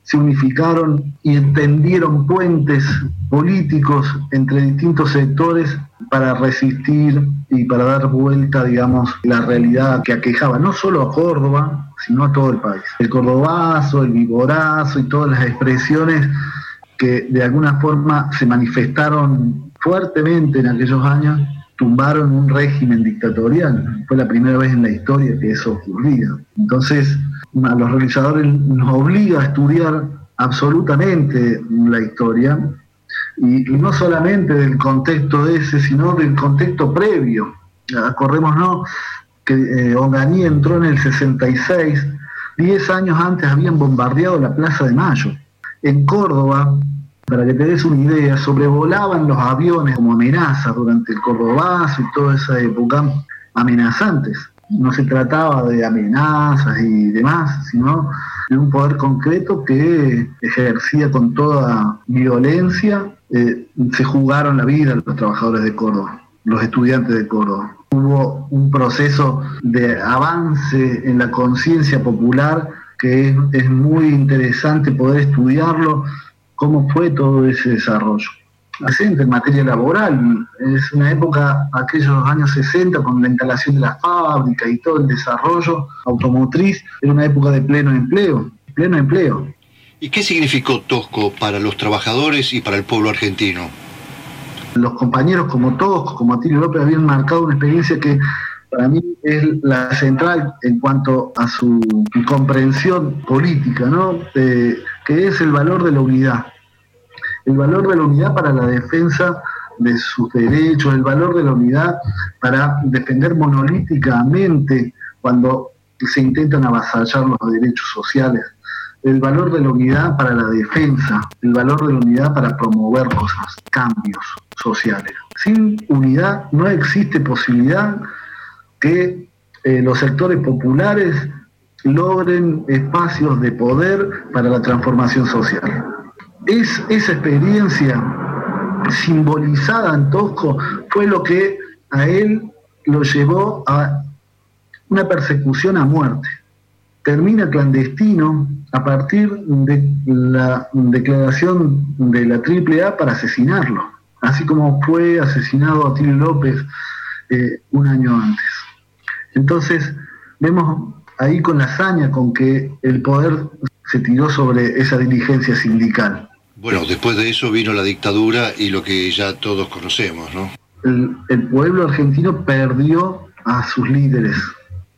se unificaron y entendieron puentes políticos entre distintos sectores para resistir y para dar vuelta, digamos, la realidad que aquejaba no solo a Córdoba, sino a todo el país. El cordobazo, el vigorazo y todas las expresiones que de alguna forma se manifestaron fuertemente en aquellos años, tumbaron un régimen dictatorial. Fue la primera vez en la historia que eso ocurría. Entonces, a los realizadores nos obliga a estudiar absolutamente la historia y, no solamente del contexto ese, sino del contexto previo. Acordémonos que eh, Onganí entró en el 66, 10 años antes habían bombardeado la Plaza de Mayo. En Córdoba, para que te des una idea, sobrevolaban los aviones como amenazas durante el Cordobazo y toda esa época, amenazantes. No se trataba de amenazas y demás, sino de un poder concreto que ejercía con toda violencia eh, se jugaron la vida los trabajadores de Córdoba, los estudiantes de Córdoba. Hubo un proceso de avance en la conciencia popular que es, muy interesante poder estudiarlo, cómo fue todo ese desarrollo. Así en materia laboral, es una época, aquellos años 60, con la instalación de las fábricas y todo el desarrollo automotriz, era una época de pleno empleo, pleno empleo. ¿Y qué significó Tosco para los trabajadores y para el pueblo argentino? Los compañeros como Tosco, como Atilio López, habían marcado una experiencia que para mí es la central en cuanto a su comprensión política, ¿no? que es el valor de la unidad. El valor de la unidad para la defensa de sus derechos, el valor de la unidad para defender monolíticamente cuando se intentan avasallar los derechos sociales el valor de la unidad para la defensa, el valor de la unidad para promover cosas, cambios sociales. Sin unidad no existe posibilidad que eh, los sectores populares logren espacios de poder para la transformación social. Es, esa experiencia simbolizada en Tosco fue lo que a él lo llevó a una persecución a muerte termina clandestino a partir de la declaración de la AAA para asesinarlo, así como fue asesinado Atilio López eh, un año antes. Entonces, vemos ahí con la hazaña con que el poder se tiró sobre esa diligencia sindical. Bueno, después de eso vino la dictadura y lo que ya todos conocemos, ¿no? El, pueblo argentino perdió a sus líderes,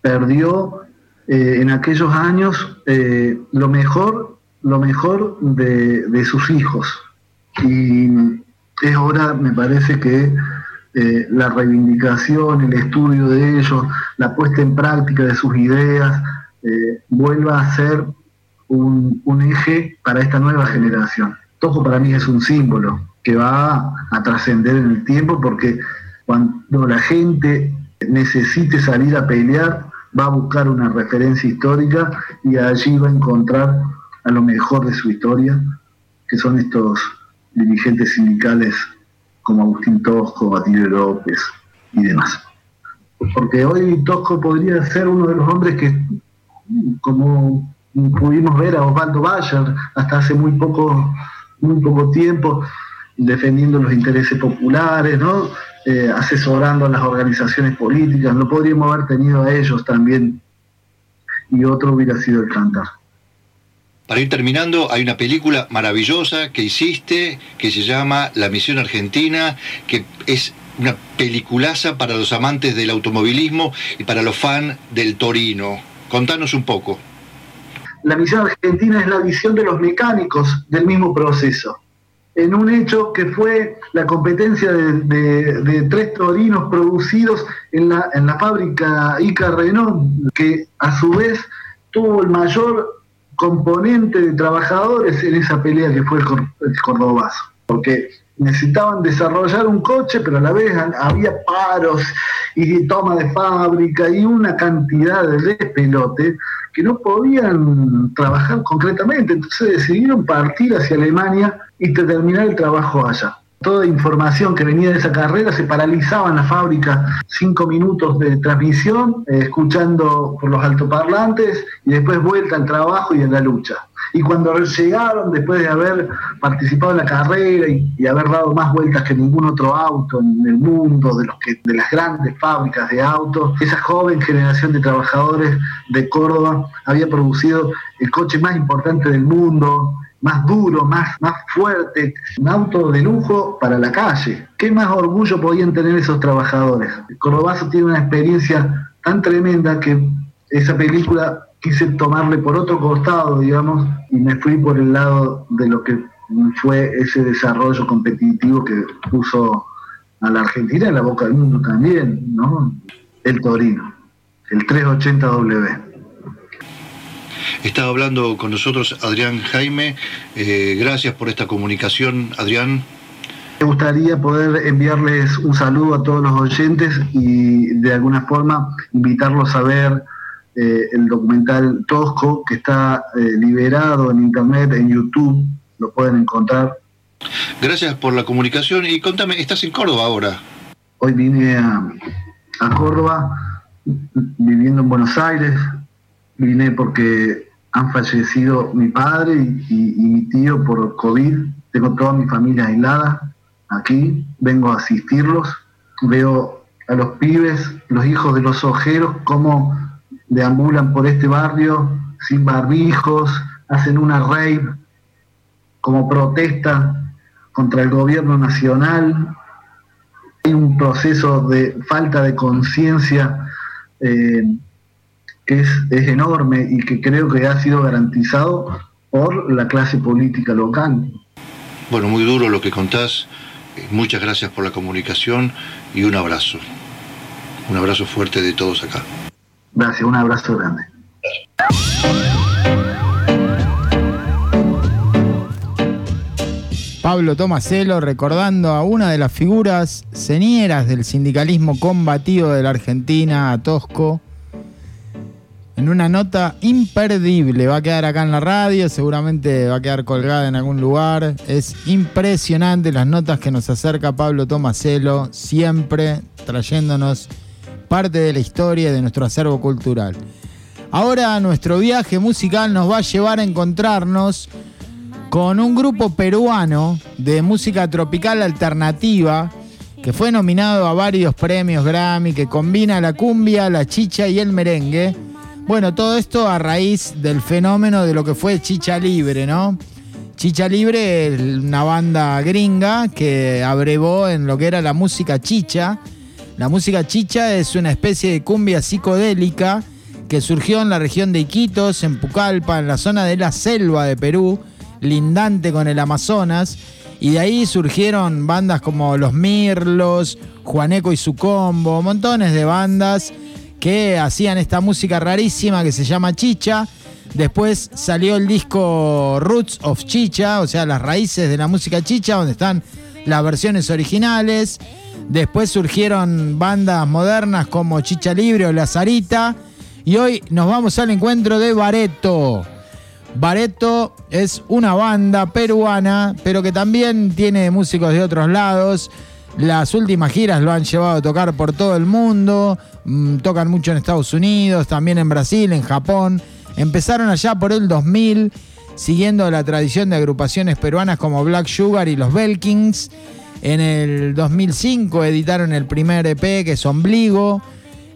perdió eh, en aquellos años eh, lo mejor, lo mejor de, sus hijos. Y es hora, me parece que eh, la reivindicación, el estudio de ellos, la puesta en práctica de sus ideas, vuelva a ser un, eje para esta nueva generación. Tojo para mí es un símbolo que va a trascender en el tiempo porque cuando la gente necesite salir a pelear, va a buscar una referencia histórica y allí va a encontrar a lo mejor de su historia, que son estos dirigentes sindicales como Agustín Tosco, Batilio López y demás. Porque hoy Tosco podría ser uno de los hombres que, como pudimos ver a Osvaldo Bayer hasta hace muy poco, muy poco tiempo, defendiendo los intereses populares, ¿no? Eh, asesorando a las organizaciones políticas, no podríamos haber tenido a ellos también y otro hubiera sido el cantar. Para ir terminando, hay una película maravillosa que hiciste que se llama La Misión Argentina, que es una peliculaza para los amantes del automovilismo y para los fans del Torino. Contanos un poco. La Misión Argentina es la visión de los mecánicos del mismo proceso en un hecho que fue la competencia de, tres torinos producidos en la, en la fábrica Ica Renault, que a su vez tuvo el mayor componente de trabajadores en esa pelea que fue el, Cor- Cordobazo. Porque necesitaban desarrollar un coche, pero a la vez ha- había paros y toma de fábrica y una cantidad de despelote que no podían trabajar concretamente. Entonces decidieron partir hacia Alemania y terminar el trabajo allá. Toda información que venía de esa carrera se paralizaba en la fábrica, cinco minutos de transmisión, eh, escuchando por los altoparlantes y después vuelta al trabajo y a la lucha. Y cuando llegaron, después de haber participado en la carrera y, haber dado más vueltas que ningún otro auto en el mundo, de, los que, de las grandes fábricas de autos, esa joven generación de trabajadores de Córdoba había producido el coche más importante del mundo, más duro, más, más fuerte, un auto de lujo para la calle. ¿Qué más orgullo podían tener esos trabajadores? El tiene una experiencia tan tremenda que esa película quise tomarle por otro costado, digamos, y me fui por el lado de lo que fue ese desarrollo competitivo que puso a la Argentina en la boca del mundo también, ¿no? El Torino, el 380W. Estaba hablando con nosotros Adrián Jaime. Eh, gracias por esta comunicación, Adrián. Me gustaría poder enviarles un saludo a todos los oyentes y de alguna forma invitarlos a ver eh, el documental Tosco que está eh, liberado en internet, en YouTube, lo pueden encontrar. Gracias por la comunicación y contame, ¿estás en Córdoba ahora? Hoy vine a, a Córdoba viviendo en Buenos Aires, vine porque han fallecido mi padre y, y- y mi tío por COVID, tengo toda mi familia aislada aquí, vengo a asistirlos, veo a los pibes, los hijos de los ojeros, cómo deambulan por este barrio sin barbijos, hacen una rave como protesta contra el gobierno nacional. Hay un proceso de falta de conciencia eh, que es, enorme y que creo que ha sido garantizado por la clase política local. Bueno, muy duro lo que contás. Muchas gracias por la comunicación y un abrazo. Un abrazo fuerte de todos acá. Gracias, un abrazo grande. Pablo Tomaselo recordando a una de las figuras señeras del sindicalismo combativo de la Argentina, a Tosco, en una nota imperdible. Va a quedar acá en la radio, seguramente va a quedar colgada en algún lugar. Es impresionante las notas que nos acerca Pablo Tomaselo, siempre trayéndonos parte de la historia de nuestro acervo cultural. Ahora nuestro viaje musical nos va a llevar a encontrarnos con un grupo peruano de música tropical alternativa que fue nominado a varios premios Grammy, que combina la cumbia, la chicha y el merengue. Bueno, todo esto a raíz del fenómeno de lo que fue Chicha Libre, ¿no? Chicha Libre es una banda gringa que abrevó en lo que era la música chicha. La música chicha es una especie de cumbia psicodélica que surgió en la región de Iquitos, en Pucallpa, en la zona de la selva de Perú, lindante con el Amazonas, y de ahí surgieron bandas como Los Mirlos, Juaneco y su combo, montones de bandas que hacían esta música rarísima que se llama Chicha. Después salió el disco Roots of Chicha, o sea, las raíces de la música chicha, donde están las versiones originales. Después surgieron bandas modernas como Chicha Libre o La Zarita. Y hoy nos vamos al encuentro de Bareto. Bareto es una banda peruana, pero que también tiene músicos de otros lados. Las últimas giras lo han llevado a tocar por todo el mundo. mm, tocan mucho en Estados Unidos, también en Brasil, en Japón. Empezaron allá por el 2000, siguiendo la tradición de agrupaciones peruanas como Black Sugar y los Belkins. En el 2005 editaron el primer EP que es Ombligo.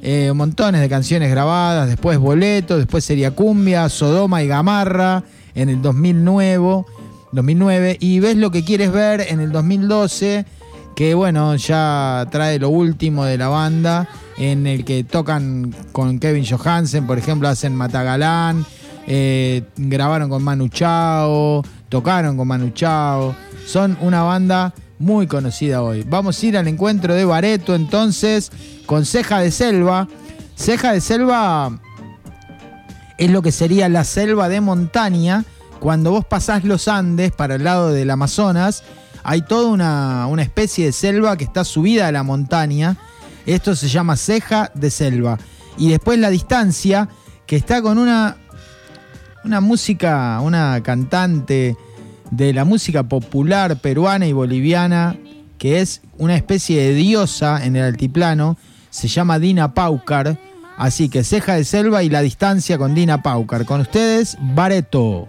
Eh, montones de canciones grabadas, después Boleto, después sería Cumbia, Sodoma y Gamarra en el 2009, 2009 y ves lo que quieres ver en el 2012 que bueno, ya trae lo último de la banda en el que tocan con Kevin Johansen, por ejemplo, hacen Matagalán, eh, grabaron con Manu Chao, tocaron con Manu Chao, son una banda muy conocida hoy. Vamos a ir al encuentro de Bareto entonces con Ceja de Selva. Ceja de Selva es lo que sería la selva de montaña. Cuando vos pasás los Andes para el lado del Amazonas, hay toda una, una especie de selva que está subida a la montaña. Esto se llama ceja de selva. Y después la distancia, que está con una, una música, una cantante de la música popular peruana y boliviana, que es una especie de diosa en el altiplano, se llama Dina Paucar. Así que ceja de selva y la distancia con Dina Paucar. Con ustedes, Bareto.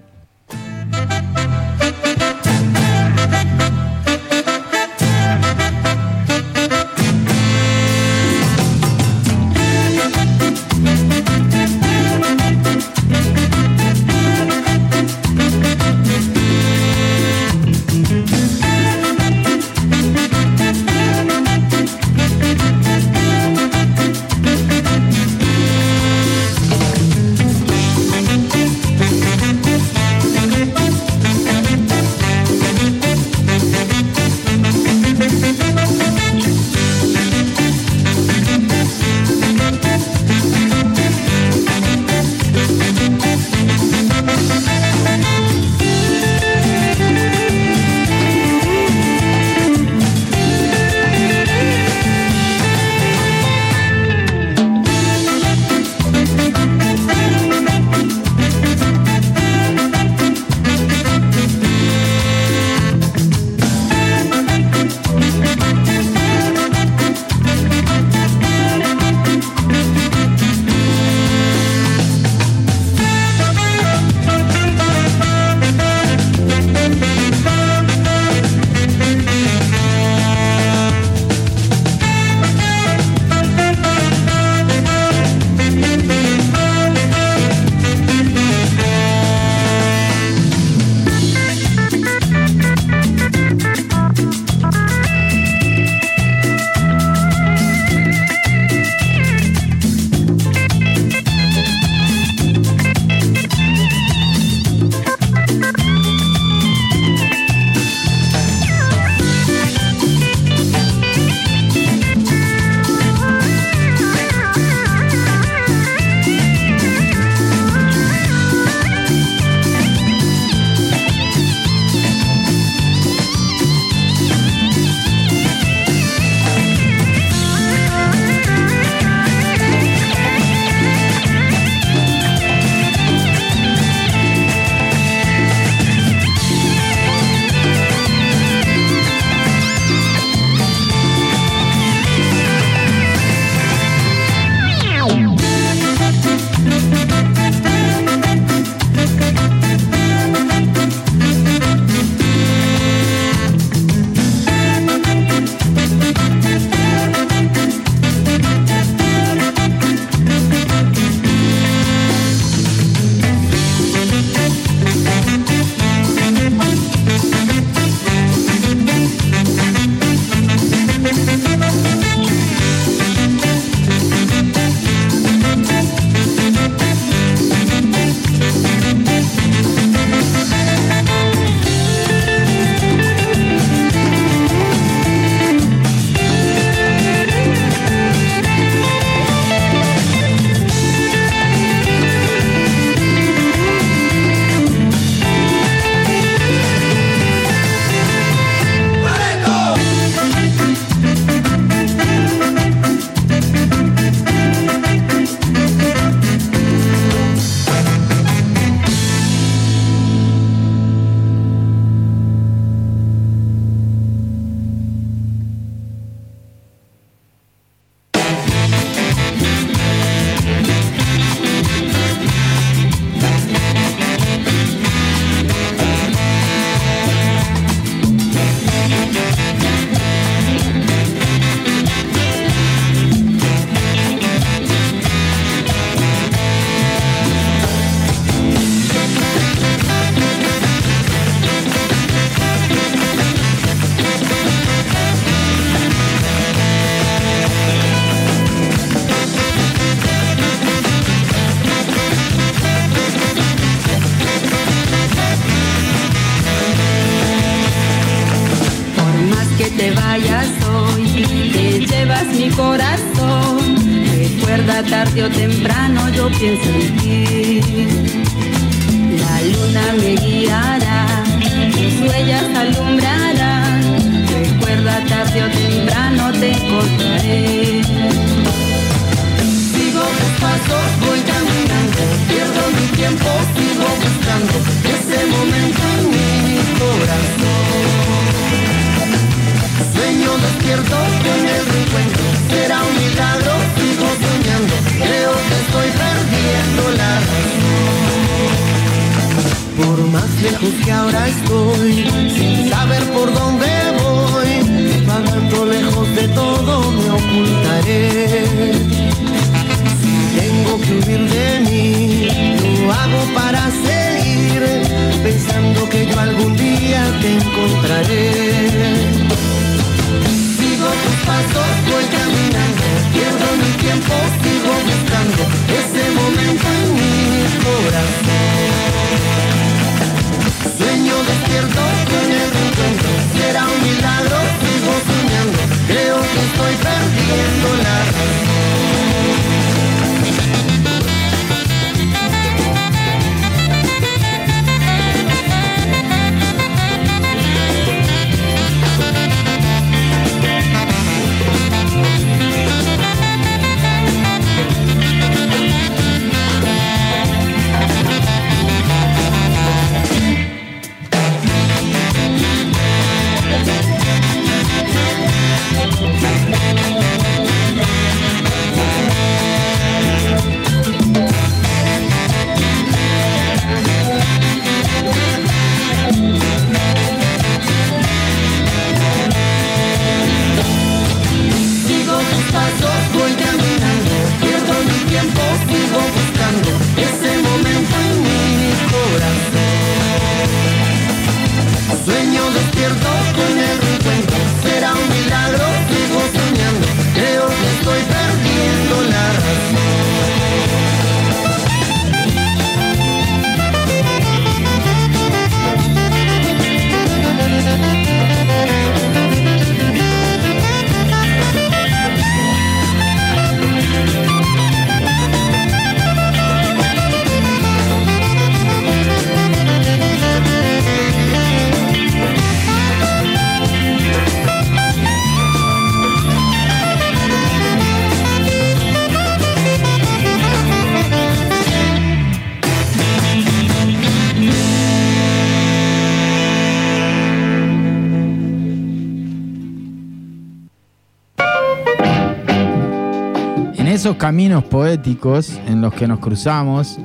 caminos poéticos en los que nos cruzamos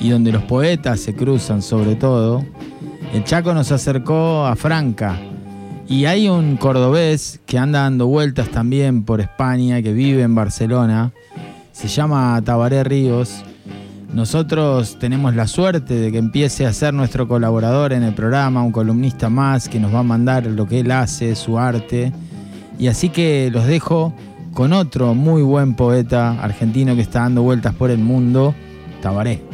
y donde los poetas se cruzan sobre todo, el Chaco nos acercó a Franca. Y hay un cordobés que anda dando vueltas también por España, que vive en Barcelona, se llama Tabaré Ríos. Nosotros tenemos la suerte de que empiece a ser nuestro colaborador en el programa, un columnista más que nos va a mandar lo que él hace, su arte. Y así que los dejo con otro muy buen poeta argentino que está dando vueltas por el mundo, Tabaré.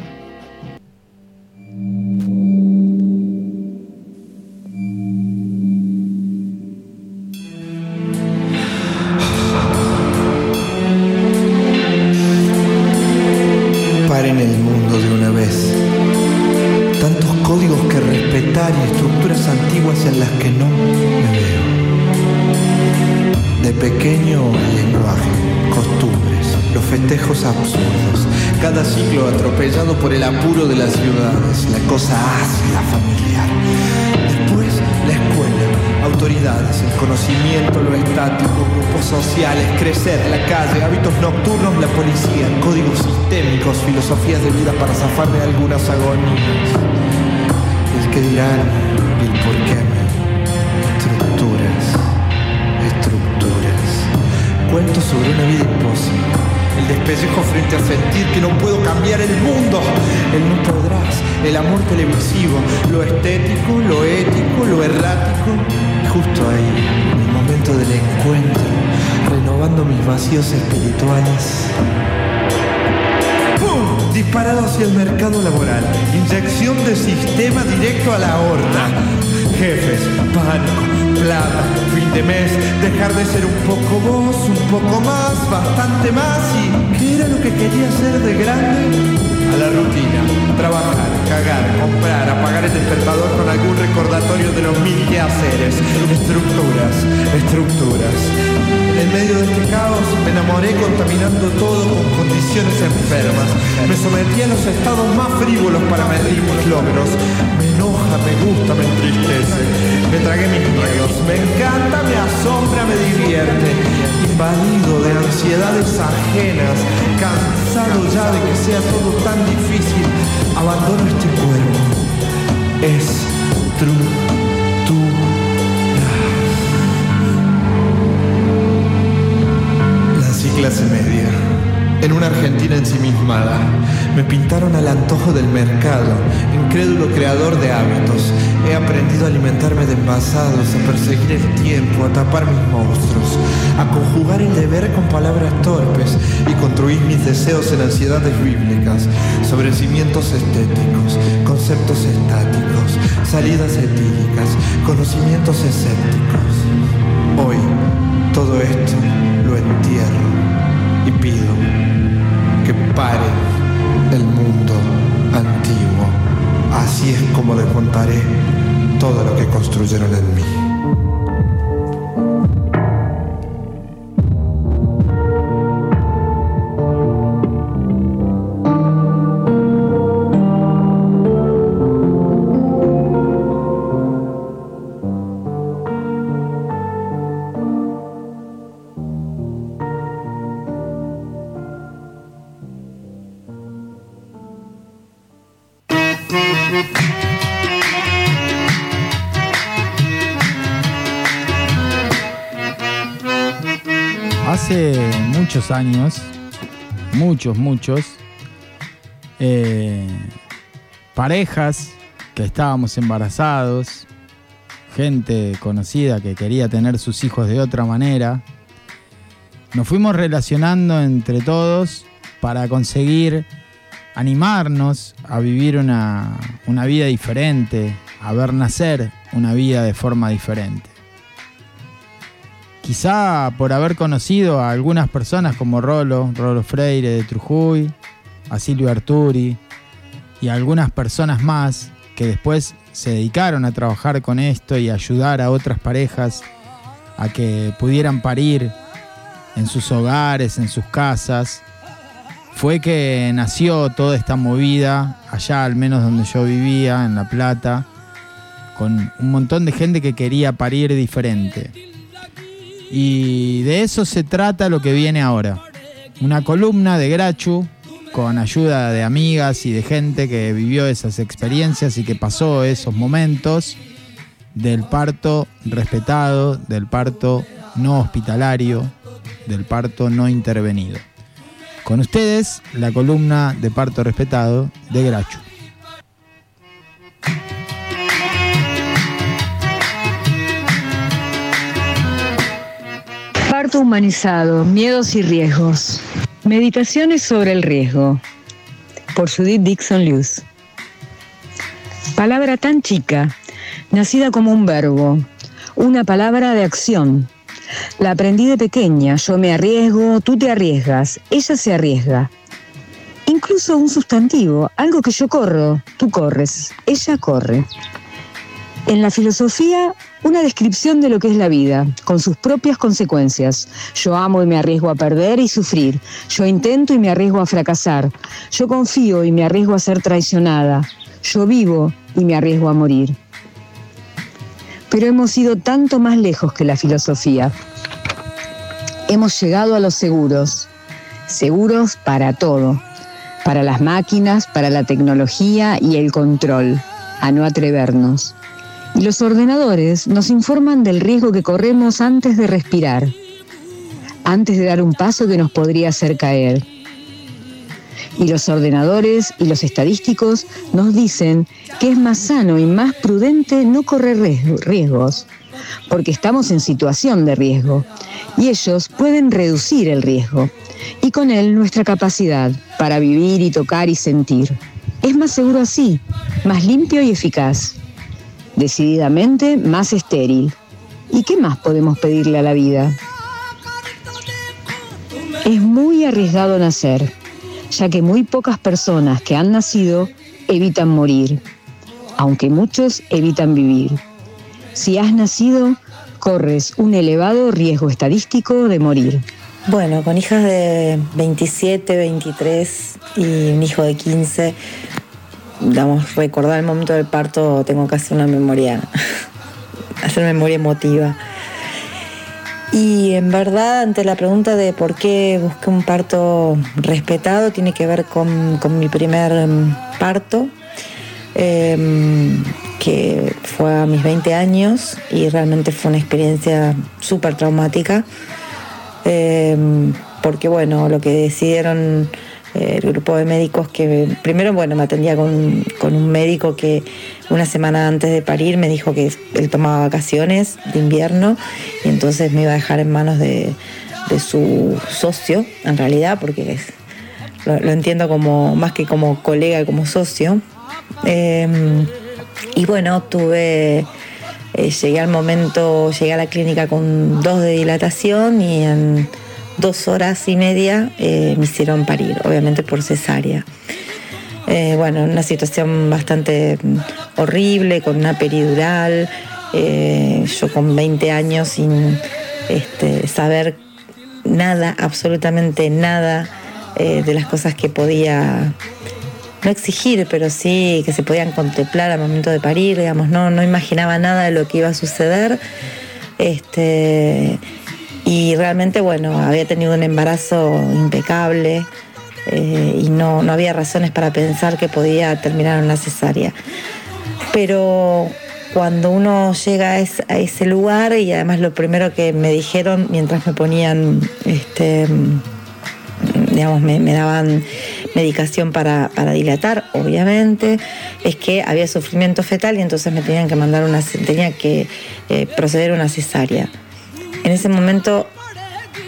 Estructura. Argentina ensimismada. Me pintaron al antojo del mercado, incrédulo creador de hábitos. He aprendido a alimentarme de envasados, a perseguir el tiempo, a tapar mis monstruos, a conjugar el deber con palabras torpes y construir mis deseos en ansiedades bíblicas, sobre cimientos estéticos, conceptos estáticos, salidas etílicas, conocimientos escépticos. Hoy, todo esto lo entierro y pido que pare el mundo antiguo. Así es como desmontaré todo lo que construyeron en mí. Muchos años, muchos, muchos, eh, parejas que estábamos embarazados, gente conocida que quería tener sus hijos de otra manera, nos fuimos relacionando entre todos para conseguir animarnos a vivir una, una vida diferente, a ver nacer una vida de forma diferente. Quizá por haber conocido a algunas personas como Rolo, Rolo Freire de Trujuy, a Silvio Arturi y a algunas personas más que después se dedicaron a trabajar con esto y ayudar a otras parejas a que pudieran parir en sus hogares, en sus casas, fue que nació toda esta movida allá, al menos donde yo vivía, en La Plata, con un montón de gente que quería parir diferente. Y de eso se trata lo que viene ahora. Una columna de Grachu con ayuda de amigas y de gente que vivió esas experiencias y que pasó esos momentos del parto respetado, del parto no hospitalario, del parto no intervenido. Con ustedes, la columna de parto respetado de Grachu. Humanizado, miedos y riesgos. Meditaciones sobre el riesgo. Por Judith Dixon Lewis. Palabra tan chica, nacida como un verbo, una palabra de acción. La aprendí de pequeña, yo me arriesgo, tú te arriesgas, ella se arriesga. Incluso un sustantivo, algo que yo corro, tú corres, ella corre. En la filosofía, una descripción de lo que es la vida, con sus propias consecuencias. Yo amo y me arriesgo a perder y sufrir. Yo intento y me arriesgo a fracasar. Yo confío y me arriesgo a ser traicionada. Yo vivo y me arriesgo a morir. Pero hemos ido tanto más lejos que la filosofía. Hemos llegado a los seguros. Seguros para todo. Para las máquinas, para la tecnología y el control. A no atrevernos. Los ordenadores nos informan del riesgo que corremos antes de respirar, antes de dar un paso que nos podría hacer caer. Y los ordenadores y los estadísticos nos dicen que es más sano y más prudente no correr riesgos. porque estamos en situación de riesgo y ellos pueden reducir el riesgo y con él nuestra capacidad para vivir y tocar y sentir. Es más seguro así, más limpio y eficaz. Decididamente más estéril. ¿Y qué más podemos pedirle a la vida? Es muy arriesgado nacer, ya que muy pocas personas que han nacido evitan morir, aunque muchos evitan vivir. Si has nacido, corres un elevado riesgo estadístico de morir. Bueno, con hijas de 27, 23 y un hijo de 15, digamos, recordar el momento del parto, tengo casi una memoria, hacer memoria emotiva. Y en verdad, ante la pregunta de por qué busqué un parto respetado, tiene que ver con, mi primer mm, parto, em, que fue a mis 20 años y realmente fue una experiencia súper traumática, em, porque bueno, lo que decidieron el grupo de médicos que primero, bueno, me atendía con, un médico que una semana antes de parir me dijo que él tomaba vacaciones de invierno y entonces me iba a dejar en manos de, su socio, en realidad, porque lo, entiendo como más que como colega, como socio. Em, y bueno, tuve, eh, llegué al momento, llegué a la clínica con dos de dilatación y en dos horas y media eh, me hicieron parir, obviamente por cesárea. Eh, bueno, una situación bastante mm, horrible, con una peridural, eh, yo con 20 años sin este, saber nada, absolutamente nada de las cosas que podía, no exigir, pero sí que se podían contemplar al momento de parir, digamos, no, no imaginaba nada de lo que iba a suceder. Este, y realmente, bueno, había tenido un embarazo impecable eh, y no, había razones para pensar que podía terminar una cesárea. Pero cuando uno llega a, ese lugar y además lo primero que me dijeron mientras me ponían, este, digamos, me, daban medicación para, dilatar, obviamente, es que había sufrimiento fetal y entonces me tenían que mandar una, tenía que eh, proceder a una cesárea en ese momento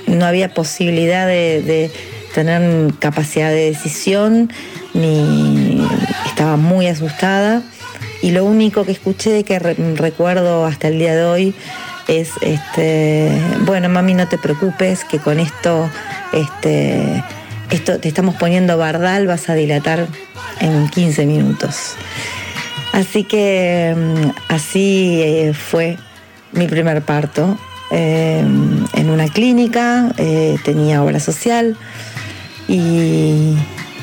no había posibilidad de, tener capacidad de decisión, ni estaba muy asustada. Y lo único que escuché, que recuerdo hasta el día de hoy, es, este, bueno, mami, no te preocupes, que con esto, este, esto te estamos poniendo bardal, vas a dilatar en 15 minutos. Así que mm, así eh, fue mi primer parto eh, en una clínica, eh, tenía obra social y,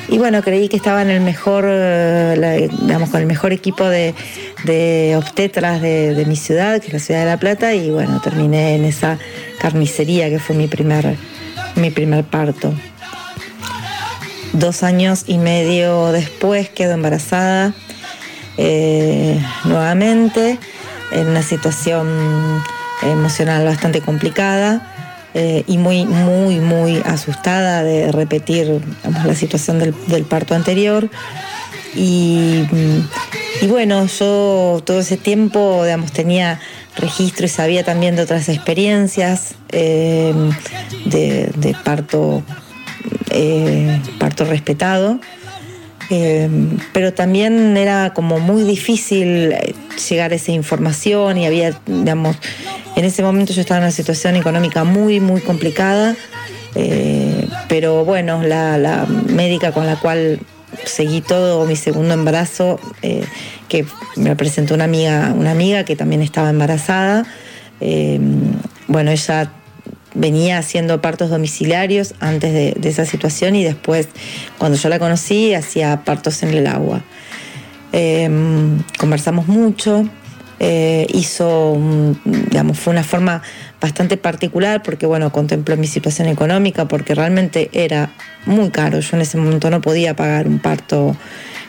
bueno, creí que estaba en el mejor, eh, digamos, con el mejor equipo de, obstetras de, mi ciudad, que es la ciudad de La Plata, y bueno, terminé en esa carnicería que fue mi primer, mi primer parto. Dos años y medio después quedo embarazada nuevamente en una situación emocional bastante complicada eh, y muy, muy, muy asustada de repetir la situación del, parto anterior. Y, mm, y, bueno, yo todo ese tiempo, digamos, tenía registro y sabía también de otras experiencias eh, de, parto, eh, parto respetado. Pero también era como muy difícil llegar a esa información y había, digamos, en ese momento yo estaba en una situación económica muy, muy complicada, eh, pero bueno, la, médica con la cual seguí todo mi segundo embarazo, eh, que me presentó una amiga, una amiga que también estaba embarazada, eh, bueno, ella venía haciendo partos domiciliarios antes de, esa situación y después, cuando yo la conocí, hacía partos en el agua. conversamos mucho, eh, hizo, digamos, fue una forma bastante particular porque, bueno, contempló mi situación económica porque realmente era muy caro. Yo en ese momento no podía pagar un parto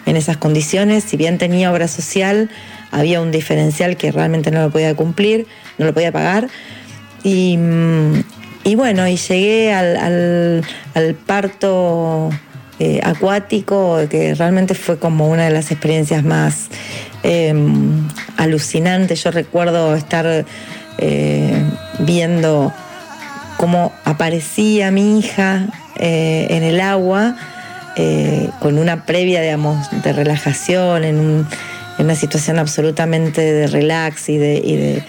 en esas condiciones. Si bien tenía obra social, había un diferencial que realmente no lo podía cumplir, no lo podía pagar. Y, bueno, y llegué al, parto eh, acuático, que realmente fue como una de las experiencias más Em, alucinante. Yo recuerdo estar eh, viendo cómo aparecía mi hija eh, en el agua con una previa, digamos, de relajación, en, una situación absolutamente de relax y de,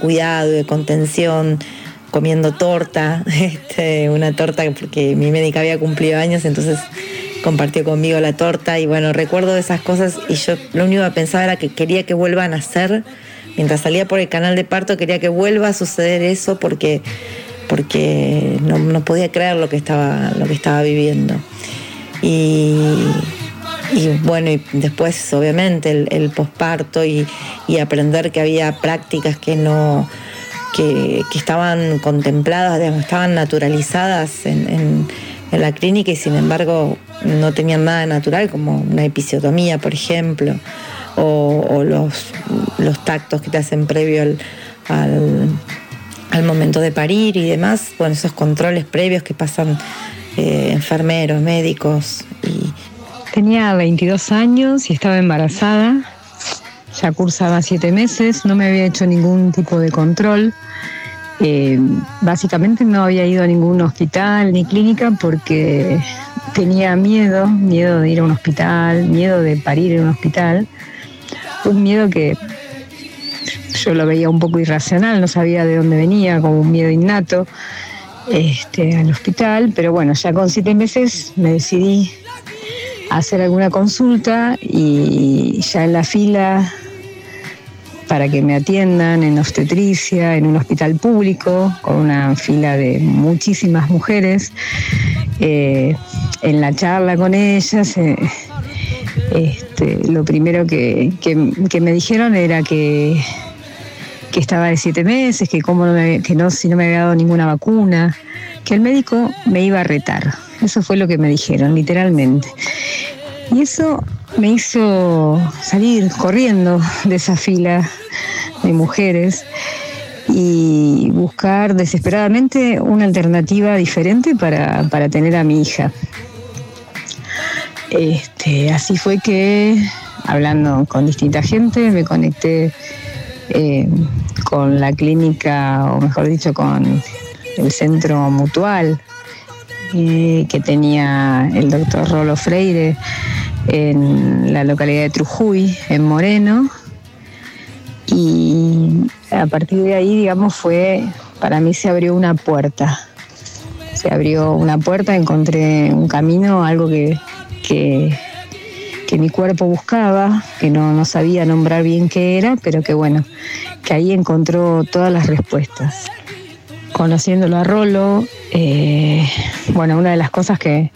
cuidado y de contención, comiendo torta, este, una torta porque mi médica había cumplido años, entonces compartió conmigo la torta y bueno, recuerdo esas cosas y yo lo único que pensaba era que quería que vuelvan a ser, mientras salía por el canal de parto, quería que vuelva a suceder eso porque, porque no, podía creer lo que estaba, lo que estaba viviendo. Y, bueno, y después obviamente el, posparto y, aprender que había prácticas que no que, estaban contempladas, estaban naturalizadas en, la clínica y sin embargo no tenían nada natural, como una episiotomía, por ejemplo, o, los, los, tactos que te hacen previo al, al, momento de parir y demás, bueno, esos controles previos que pasan eh, enfermeros, médicos. Y... Tenía 22 años y estaba embarazada, ya cursaba siete meses, no me había hecho ningún tipo de control. Eh, básicamente no había ido a ningún hospital ni clínica porque tenía miedo, miedo de ir a un hospital, miedo de parir en un hospital, un miedo que yo lo veía un poco irracional, no sabía de dónde venía, como un miedo innato este, al hospital, pero bueno, ya con siete meses me decidí hacer alguna consulta y ya en la fila para que me atiendan en obstetricia, en un hospital público, con una fila de muchísimas mujeres. Eh, en la charla con ellas, eh, este, lo primero que, me dijeron era que, que estaba de siete meses, que, cómo no que no, si no me había dado ninguna vacuna, que el médico me iba a retar. Eso fue lo que me dijeron, literalmente. Y eso me hizo salir corriendo de esa fila de mujeres y buscar desesperadamente una alternativa diferente para, tener a mi hija. Este, así fue que, hablando con distinta gente, me conecté eh, con la clínica, o mejor dicho, con el centro mutual que tenía el doctor Rolo Freire en la localidad de Trujuy, en Moreno. Y a partir de ahí, digamos, fue, para mí se abrió una puerta. Se abrió una puerta, encontré un camino, algo que, que, mi cuerpo buscaba, que no, no sabía nombrar bien qué era, pero que bueno, que ahí encontró todas las respuestas. Conociéndolo a Rolo, eh, bueno, una de las cosas que,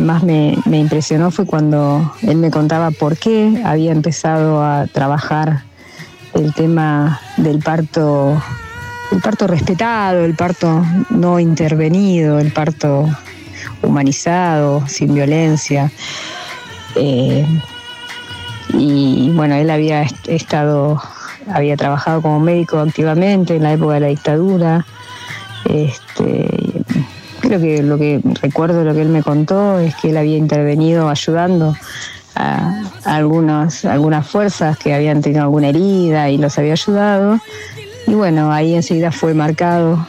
más me, impresionó fue cuando él me contaba por qué había empezado a trabajar el tema del parto, el parto respetado, el parto no intervenido, el parto humanizado, sin violencia. Eh, y bueno, él había estado, había trabajado como médico activamente en la época de la dictadura. Este, creo que lo que recuerdo lo que él me contó es que él había intervenido ayudando a, algunas, algunas fuerzas que habían tenido alguna herida y los había ayudado. Y bueno, ahí enseguida fue marcado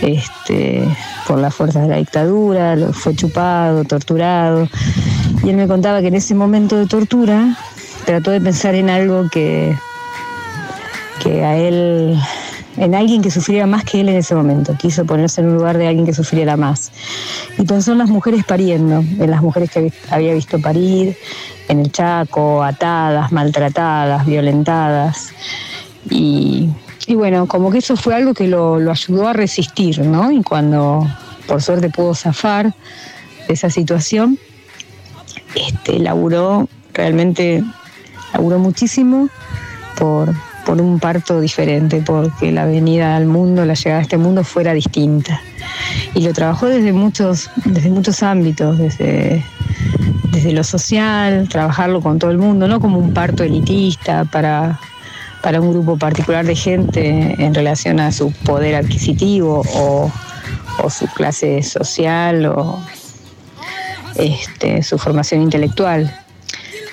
este, por las fuerzas de la dictadura, fue chupado, torturado. Y él me contaba que en ese momento de tortura trató de pensar en algo que, que a él en alguien que sufriera más que él en ese momento. Quiso ponerse en un lugar de alguien que sufriera más. Y pensó en las mujeres pariendo, en las mujeres que había visto parir, en el Chaco, atadas, maltratadas, violentadas. Y, bueno, como que eso fue algo que lo, ayudó a resistir, ¿no? Y cuando por suerte pudo zafar de esa situación, este, laburó, realmente laburó muchísimo por, por un parto diferente, porque la venida al mundo, la llegada a este mundo fuera distinta. Y lo trabajó desde muchos, desde muchos ámbitos, desde, desde lo social, trabajarlo con todo el mundo, no como un parto elitista para, para un grupo particular de gente en relación a su poder adquisitivo o, su clase social o este, su formación intelectual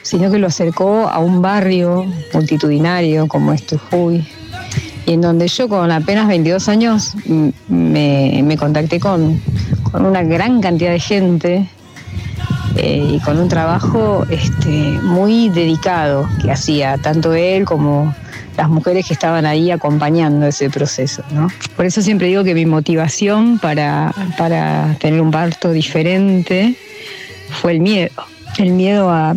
sino que lo acercó a un barrio multitudinario como es Tujuy, y en donde yo con apenas 22 años me, me contacté con, con una gran cantidad de gente eh, y con un trabajo este, muy dedicado que hacía tanto él como las mujeres que estaban ahí acompañando ese proceso. ¿no? Por eso siempre digo que mi motivación para, para tener un parto diferente fue el miedo. El miedo a,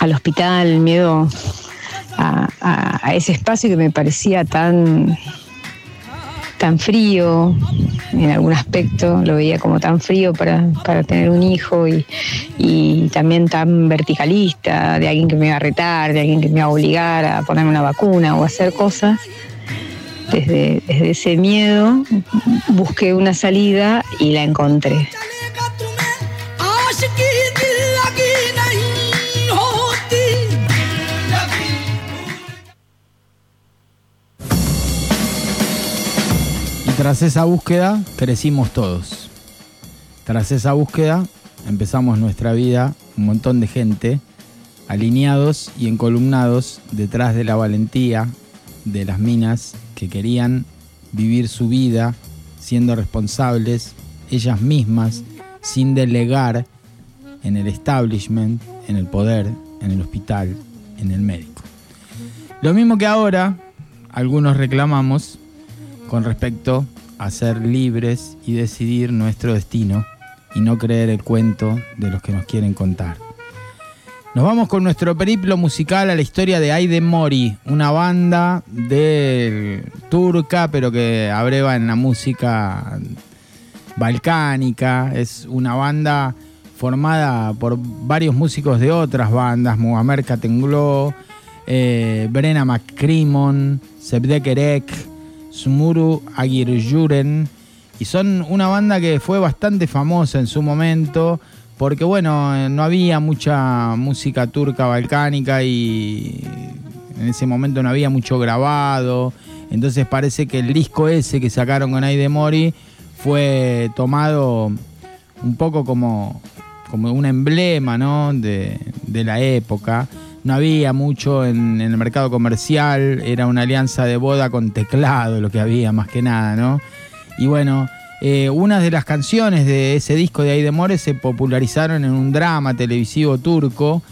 al hospital, miedo a, a- a ese espacio que me parecía tan, tan frío, en algún aspecto lo veía como tan frío para, para tener un hijo y, y también tan verticalista, de alguien que me iba a retar, de alguien que me iba a obligar a ponerme una vacuna o a hacer cosas. Desde, desde ese miedo busqué una salida y la encontré. Tras esa búsqueda crecimos todos. Tras esa búsqueda empezamos nuestra vida, un montón de gente, alineados y encolumnados detrás de la valentía de las minas que querían vivir su vida siendo responsables ellas mismas, sin delegar en el establishment, en el poder, en el hospital, en el médico. Lo mismo que ahora algunos reclamamos con respecto a ser libres y decidir nuestro destino y no creer el cuento de los que nos quieren contar. Nos vamos con nuestro periplo musical a la historia de Aide Mori, una banda de turca, pero que abreva en la música balcánica. Es una banda formada por varios músicos de otras bandas, Muammer Katenglo, eh, Brena McCrimmon, Sebdek Sumuru Agirjuren. Y son una banda que fue bastante famosa en su momento, porque bueno, eh, no había mucha música turca balcánica y en ese momento no había mucho grabado. Entonces parece que el disco ese que sacaron con Aide Mori fue tomado un poco como, como un emblema ¿no? de, de la época. No había mucho en, el mercado comercial, era una alianza de boda con teclado lo que había más que nada, ¿no? Y bueno, eh, unas de las canciones de ese disco de Aide More se popularizaron en un drama televisivo turco,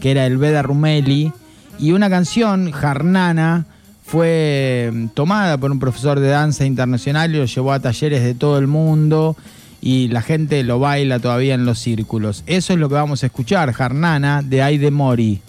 que era el Veda Rumeli, y una canción, Jarnana, fue mm, tomada por un profesor de danza internacional y lo llevó a talleres de todo el mundo y la gente lo baila todavía en los círculos. Eso es lo que vamos a escuchar, Jarnana de Aide Mori.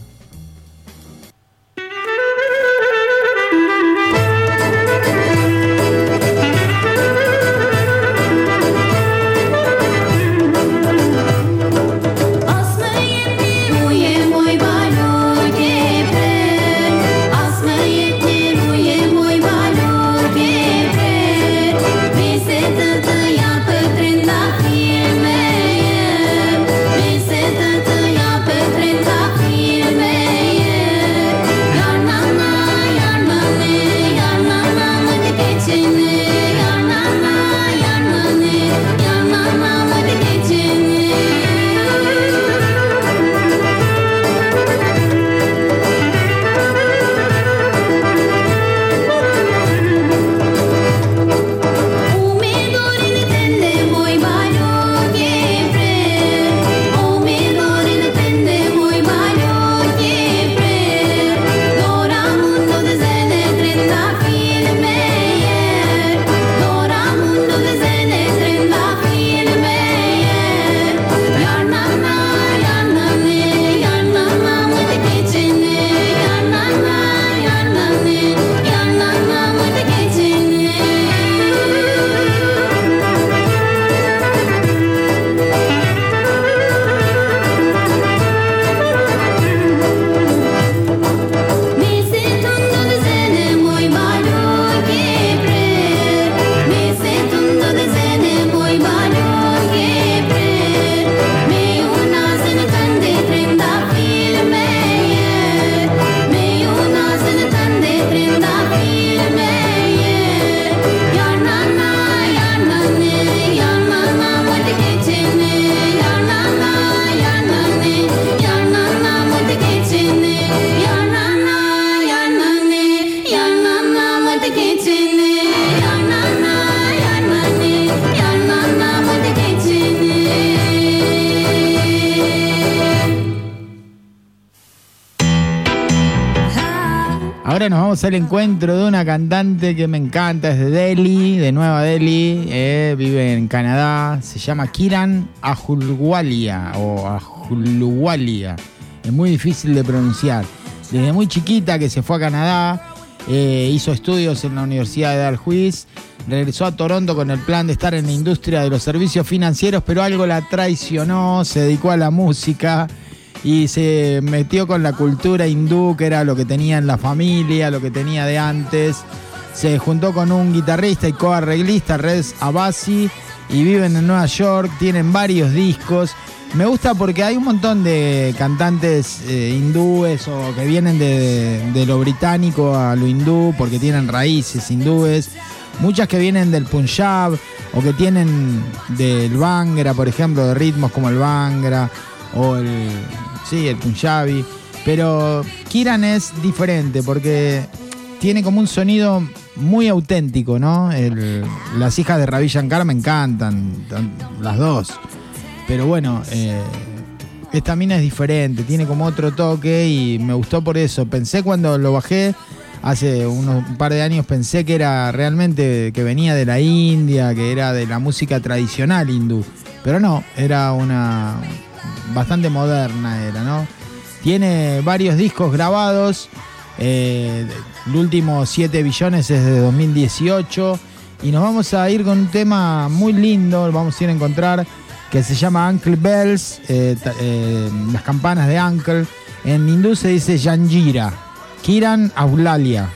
Vamos al encuentro de una cantante que me encanta, es de Delhi, de Nueva Delhi, eh, vive en Canadá, se llama Kiran Ahulwalia o Ahulwalia, es muy difícil de pronunciar. Desde muy chiquita que se fue a Canadá, eh, hizo estudios en la Universidad de Dalhousie, regresó a Toronto con el plan de estar en la industria de los servicios financieros, pero algo la traicionó, se dedicó a la música y se metió con la cultura hindú, que era lo que tenía en la familia, lo que tenía de antes. Se juntó con un guitarrista y coarreglista, Rez Abasi, y viven en Nueva York, tienen varios discos. Me gusta porque hay un montón de cantantes eh, hindúes o que vienen de, de lo británico a lo hindú porque tienen raíces hindúes. Muchas que vienen del Punjab o que tienen del Bangra, por ejemplo, de ritmos como el Bangra o el, sí, el Punjabi. Pero Kiran es diferente porque tiene como un sonido muy auténtico, ¿no? Las hijas de Ravi Shankar me encantan, tan- las dos. Pero bueno, eh, esta mina es diferente, tiene como otro toque y me gustó por eso. Pensé cuando lo bajé, hace unos, un par de años, pensé que era realmente que venía de la India, que era de la música tradicional hindú. Pero no, era una bastante moderna, era, ¿no? Tiene varios discos grabados. eh, el último 7 billones es de 2018. Y nos vamos a ir con un tema muy lindo, vamos a ir a encontrar, que se llama Uncle Bells, eh, eh, las campanas de Uncle. En hindú se dice Yanjira. Kiran Aulalia.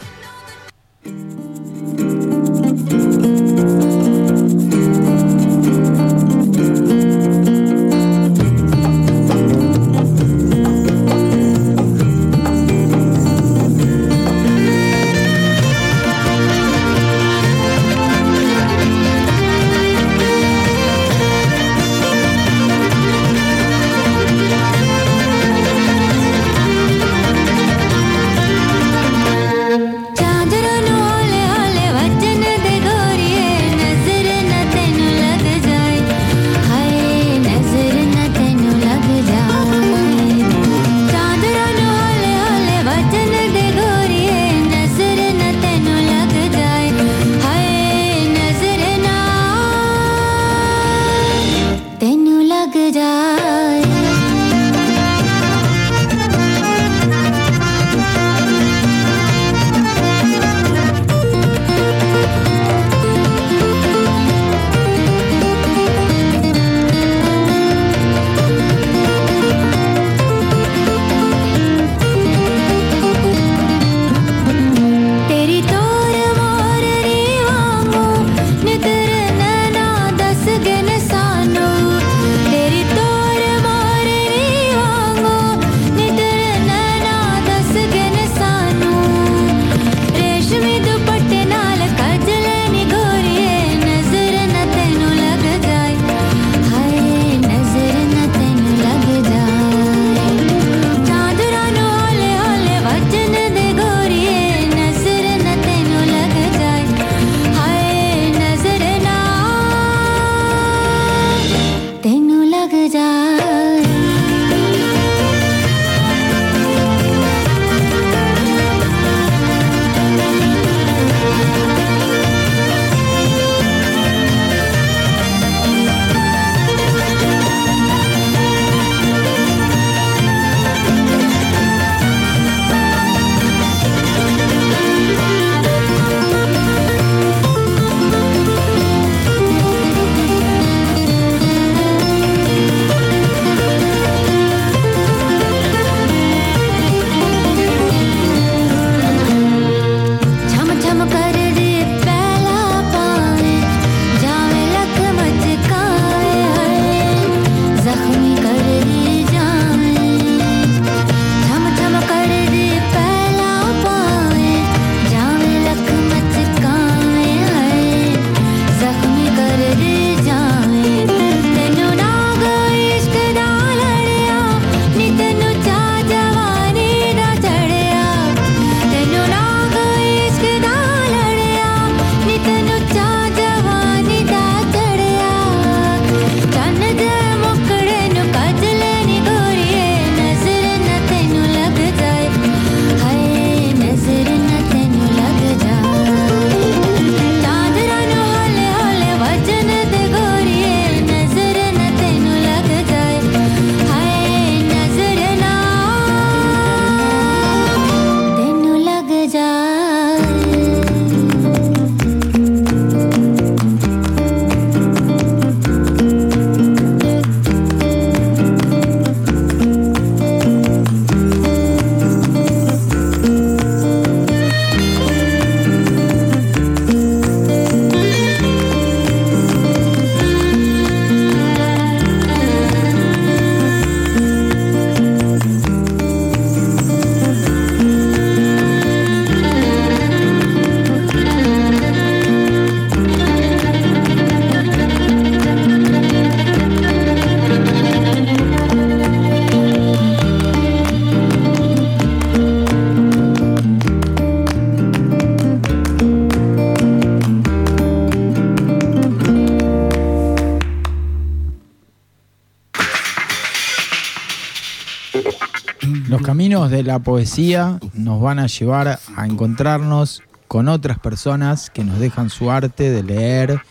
De la poesía nos van a llevar a encontrarnos con otras personas que nos dejan su arte de leer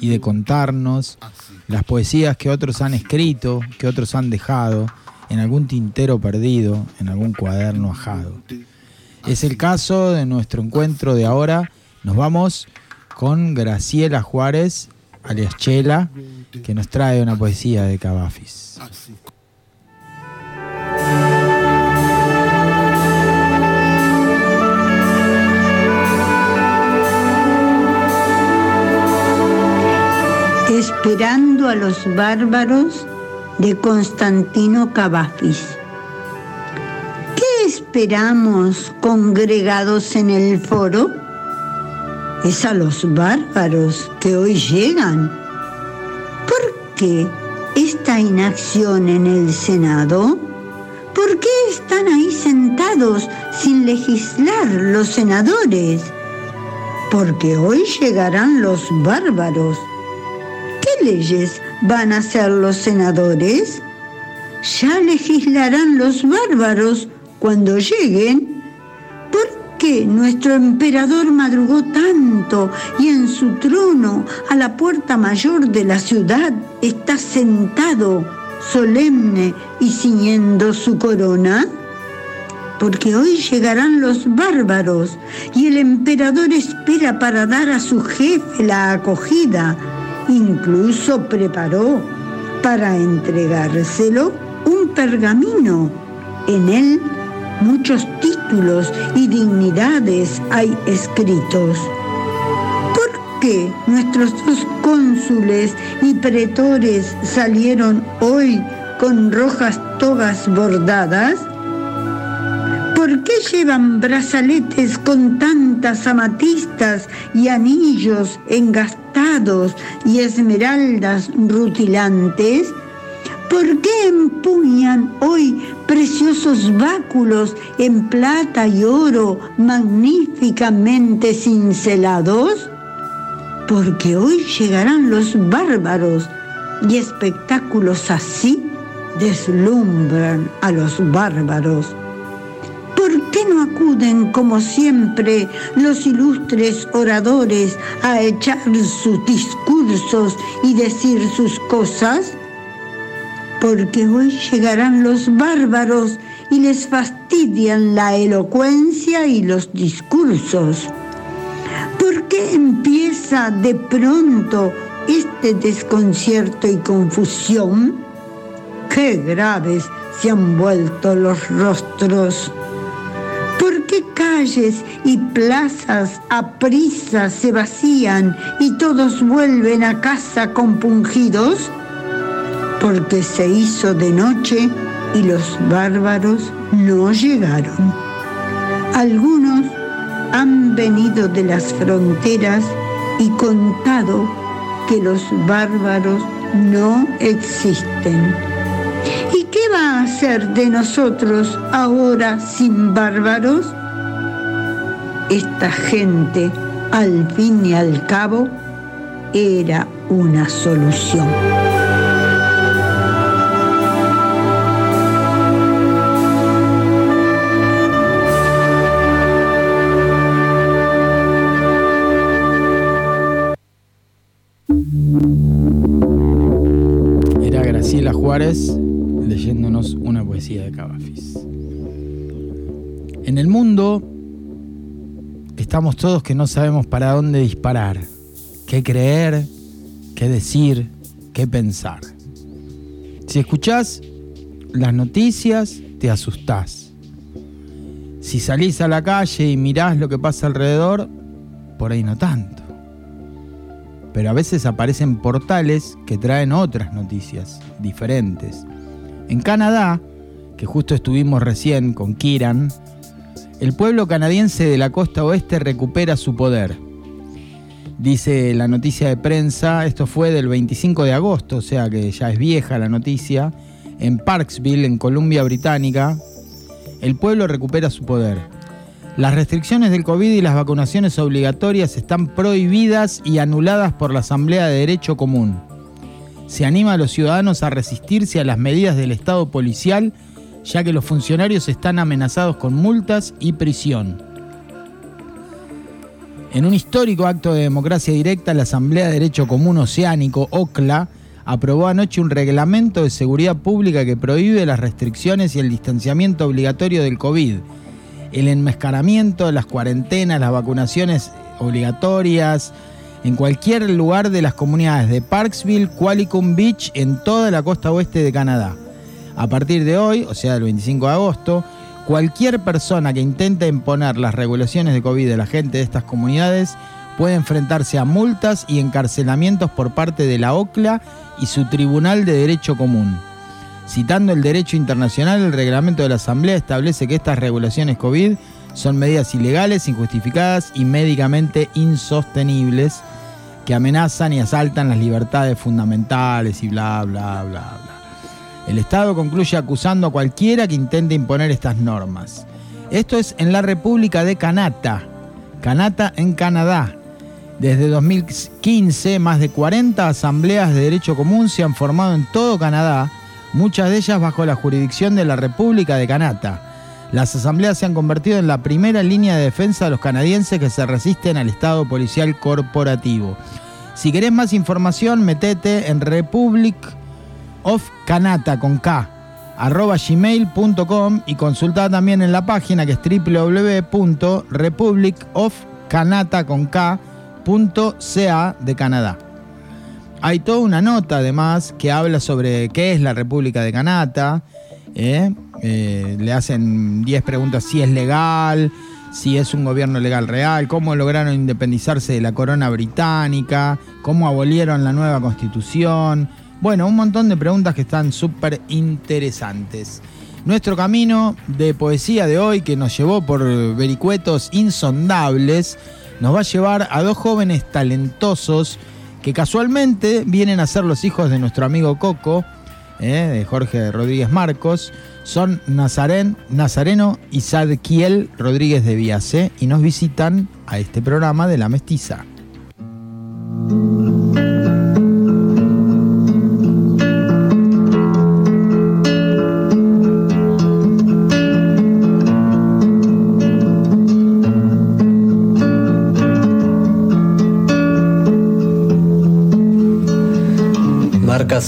y de contarnos las poesías que otros han escrito, que otros han dejado en algún tintero perdido, en algún cuaderno ajado. Es el caso de nuestro encuentro de ahora. Nos vamos con Graciela Juárez, alias Chela, que nos trae una poesía de Cavafis. Esperando a los bárbaros de Constantino Cavafis. ¿Qué esperamos congregados en el foro? Es a los bárbaros que hoy llegan. ¿Por qué esta inacción en el Senado? ¿Por qué están ahí sentados sin legislar los senadores? Porque hoy llegarán los bárbaros ¿Qué leyes van a hacer los senadores? Ya legislarán los bárbaros cuando lleguen. ¿Por qué nuestro emperador madrugó tanto y en su trono a la puerta mayor de la ciudad está sentado, solemne y ciñendo su corona? porque hoy llegarán los bárbaros y el emperador espera para dar a su jefe la acogida Incluso preparó para entregárselo un pergamino. En él muchos títulos y dignidades hay escritos. ¿Por qué nuestros dos cónsules y pretores salieron hoy con rojas togas bordadas? ¿Por qué llevan brazaletes con tantas amatistas y anillos engastados y esmeraldas rutilantes? ¿Por qué empuñan hoy preciosos báculos en plata y oro magníficamente cincelados? Porque hoy llegarán los bárbaros y espectáculos así deslumbran a los bárbaros. ¿Por qué no acuden como siempre los ilustres oradores a echar sus discursos y decir sus cosas? Porque hoy llegarán los bárbaros y les fastidian la elocuencia y los discursos. ¿Por qué empieza de pronto este desconcierto y confusión? Qué graves se han vuelto los rostros. ¿Por qué calles y plazas a prisa se vacían y todos vuelven a casa compungidos? Porque se hizo de noche y los bárbaros no llegaron. Algunos han venido de las fronteras y contado que los bárbaros no existen. ¿Y qué va a hacer de nosotros ahora sin bárbaros? Esta gente, al fin y al cabo, era una solución. Era Graciela Juárez En el mundo estamos todos que no sabemos para dónde disparar, qué creer, qué decir, qué pensar. Si escuchás las noticias, te asustás. Si salís a la calle y mirás lo que pasa alrededor, por ahí no tanto. Pero a veces aparecen portales que traen otras noticias diferentes. En Canadá, que justo estuvimos recién con Kiran, el pueblo canadiense de la costa oeste recupera su poder. Dice la noticia de prensa, esto fue del 25 de agosto, o sea que ya es vieja la noticia, en Parksville, en Columbia Británica, el pueblo recupera su poder. Las restricciones del COVID y las vacunaciones obligatorias están prohibidas y anuladas por la Asamblea de Derecho Común. Se anima a los ciudadanos a resistirse a las medidas del Estado policial ya que los funcionarios están amenazados con multas y prisión. En un histórico acto de democracia directa, la Asamblea de Derecho Común Oceánico, OCLA, aprobó anoche un reglamento de seguridad pública que prohíbe las restricciones y el distanciamiento obligatorio del COVID, el enmascaramiento, las cuarentenas, las vacunaciones obligatorias, en cualquier lugar de las comunidades de Parksville, Qualicum Beach, en toda la costa oeste de Canadá. A partir de hoy, o sea, el 25 de agosto, cualquier persona que intente imponer las regulaciones de COVID de la gente de estas comunidades puede enfrentarse a multas y encarcelamientos por parte de la OCLA y su Tribunal de Derecho Común. Citando el derecho internacional, el reglamento de la Asamblea establece que estas regulaciones COVID son medidas ilegales, injustificadas y médicamente insostenibles que amenazan y asaltan las libertades fundamentales y bla, bla, bla. El Estado concluye acusando a cualquiera que intente imponer estas normas. Esto es en la República de Canata, Canata en Canadá. Desde 2015, más de 40 asambleas de derecho común se han formado en todo Canadá, muchas de ellas bajo la jurisdicción de la República de Canata. Las asambleas se han convertido en la primera línea de defensa de los canadienses que se resisten al Estado policial corporativo. Si querés más información, metete en Republic of Canata con K arroba gmail.com y consulta también en la página que es www.republicofcanata.ca de Canadá. Hay toda una nota además que habla sobre qué es la República de Canata. ¿eh? Eh, le hacen 10 preguntas si es legal, si es un gobierno legal real, cómo lograron independizarse de la corona británica, cómo abolieron la nueva constitución. Bueno, un montón de preguntas que están súper interesantes. Nuestro camino de poesía de hoy, que nos llevó por vericuetos insondables, nos va a llevar a dos jóvenes talentosos que casualmente vienen a ser los hijos de nuestro amigo Coco, eh, de Jorge Rodríguez Marcos. Son Nazarén, Nazareno y Sadkiel Rodríguez de Viase y nos visitan a este programa de La Mestiza.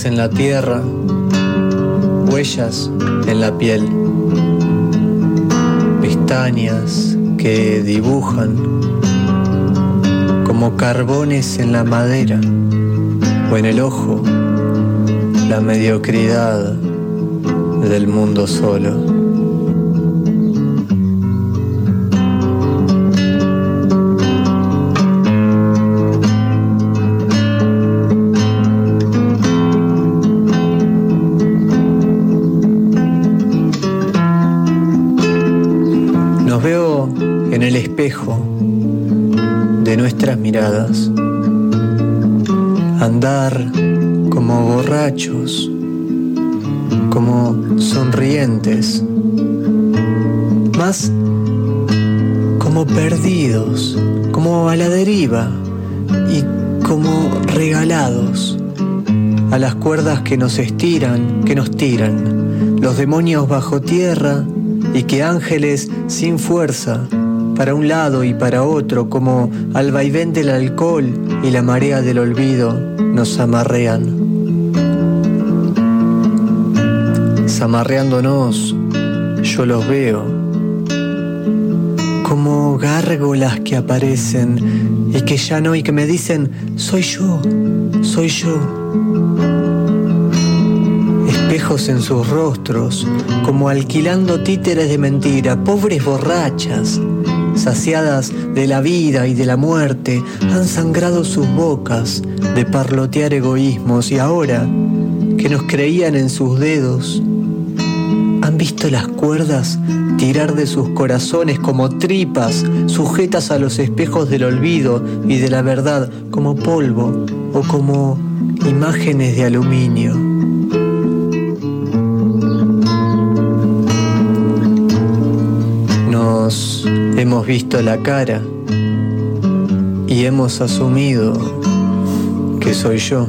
En la tierra, huellas en la piel, pestañas que dibujan como carbones en la madera o en el ojo la mediocridad del mundo solo. Andar como borrachos, como sonrientes, más como perdidos, como a la deriva y como regalados a las cuerdas que nos estiran, que nos tiran, los demonios bajo tierra y que ángeles sin fuerza, para un lado y para otro, como al vaivén del alcohol y la marea del olvido, nos amarrean. Zamarreándonos, yo los veo, como gárgolas que aparecen y que ya no, y que me dicen, soy yo, soy yo espejos en sus rostros, como alquilando títeres de mentira, pobres borrachas, saciadas de la vida y de la muerte, han sangrado sus bocas de parlotear egoísmos y ahora que nos creían en sus dedos, han visto las cuerdas tirar de sus corazones como tripas sujetas a los espejos del olvido y de la verdad como polvo o como imágenes de aluminio. Hemos visto la cara y hemos asumido que soy yo.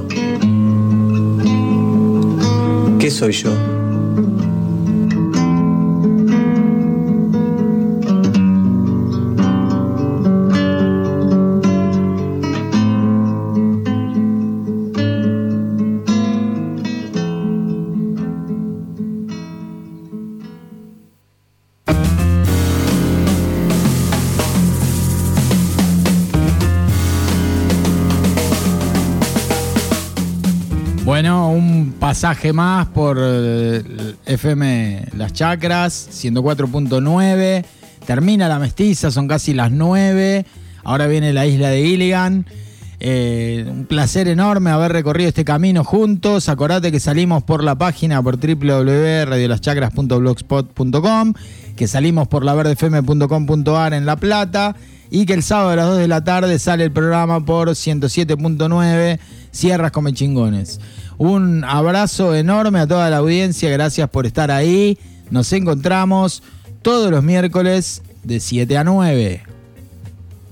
¿Qué soy yo? Pasaje más por eh, FM Las Chacras, 104.9. Termina la mestiza, son casi las 9. Ahora viene la isla de Gilligan. Eh, un placer enorme haber recorrido este camino juntos. Acordate que salimos por la página por www.radiolaschacras.blogspot.com, que salimos por laverdefm.com.ar en La Plata y que el sábado a las 2 de la tarde sale el programa por 107.9 Sierras Come Chingones. Un abrazo enorme a toda la audiencia, gracias por estar ahí. Nos encontramos todos los miércoles de 7 a 9.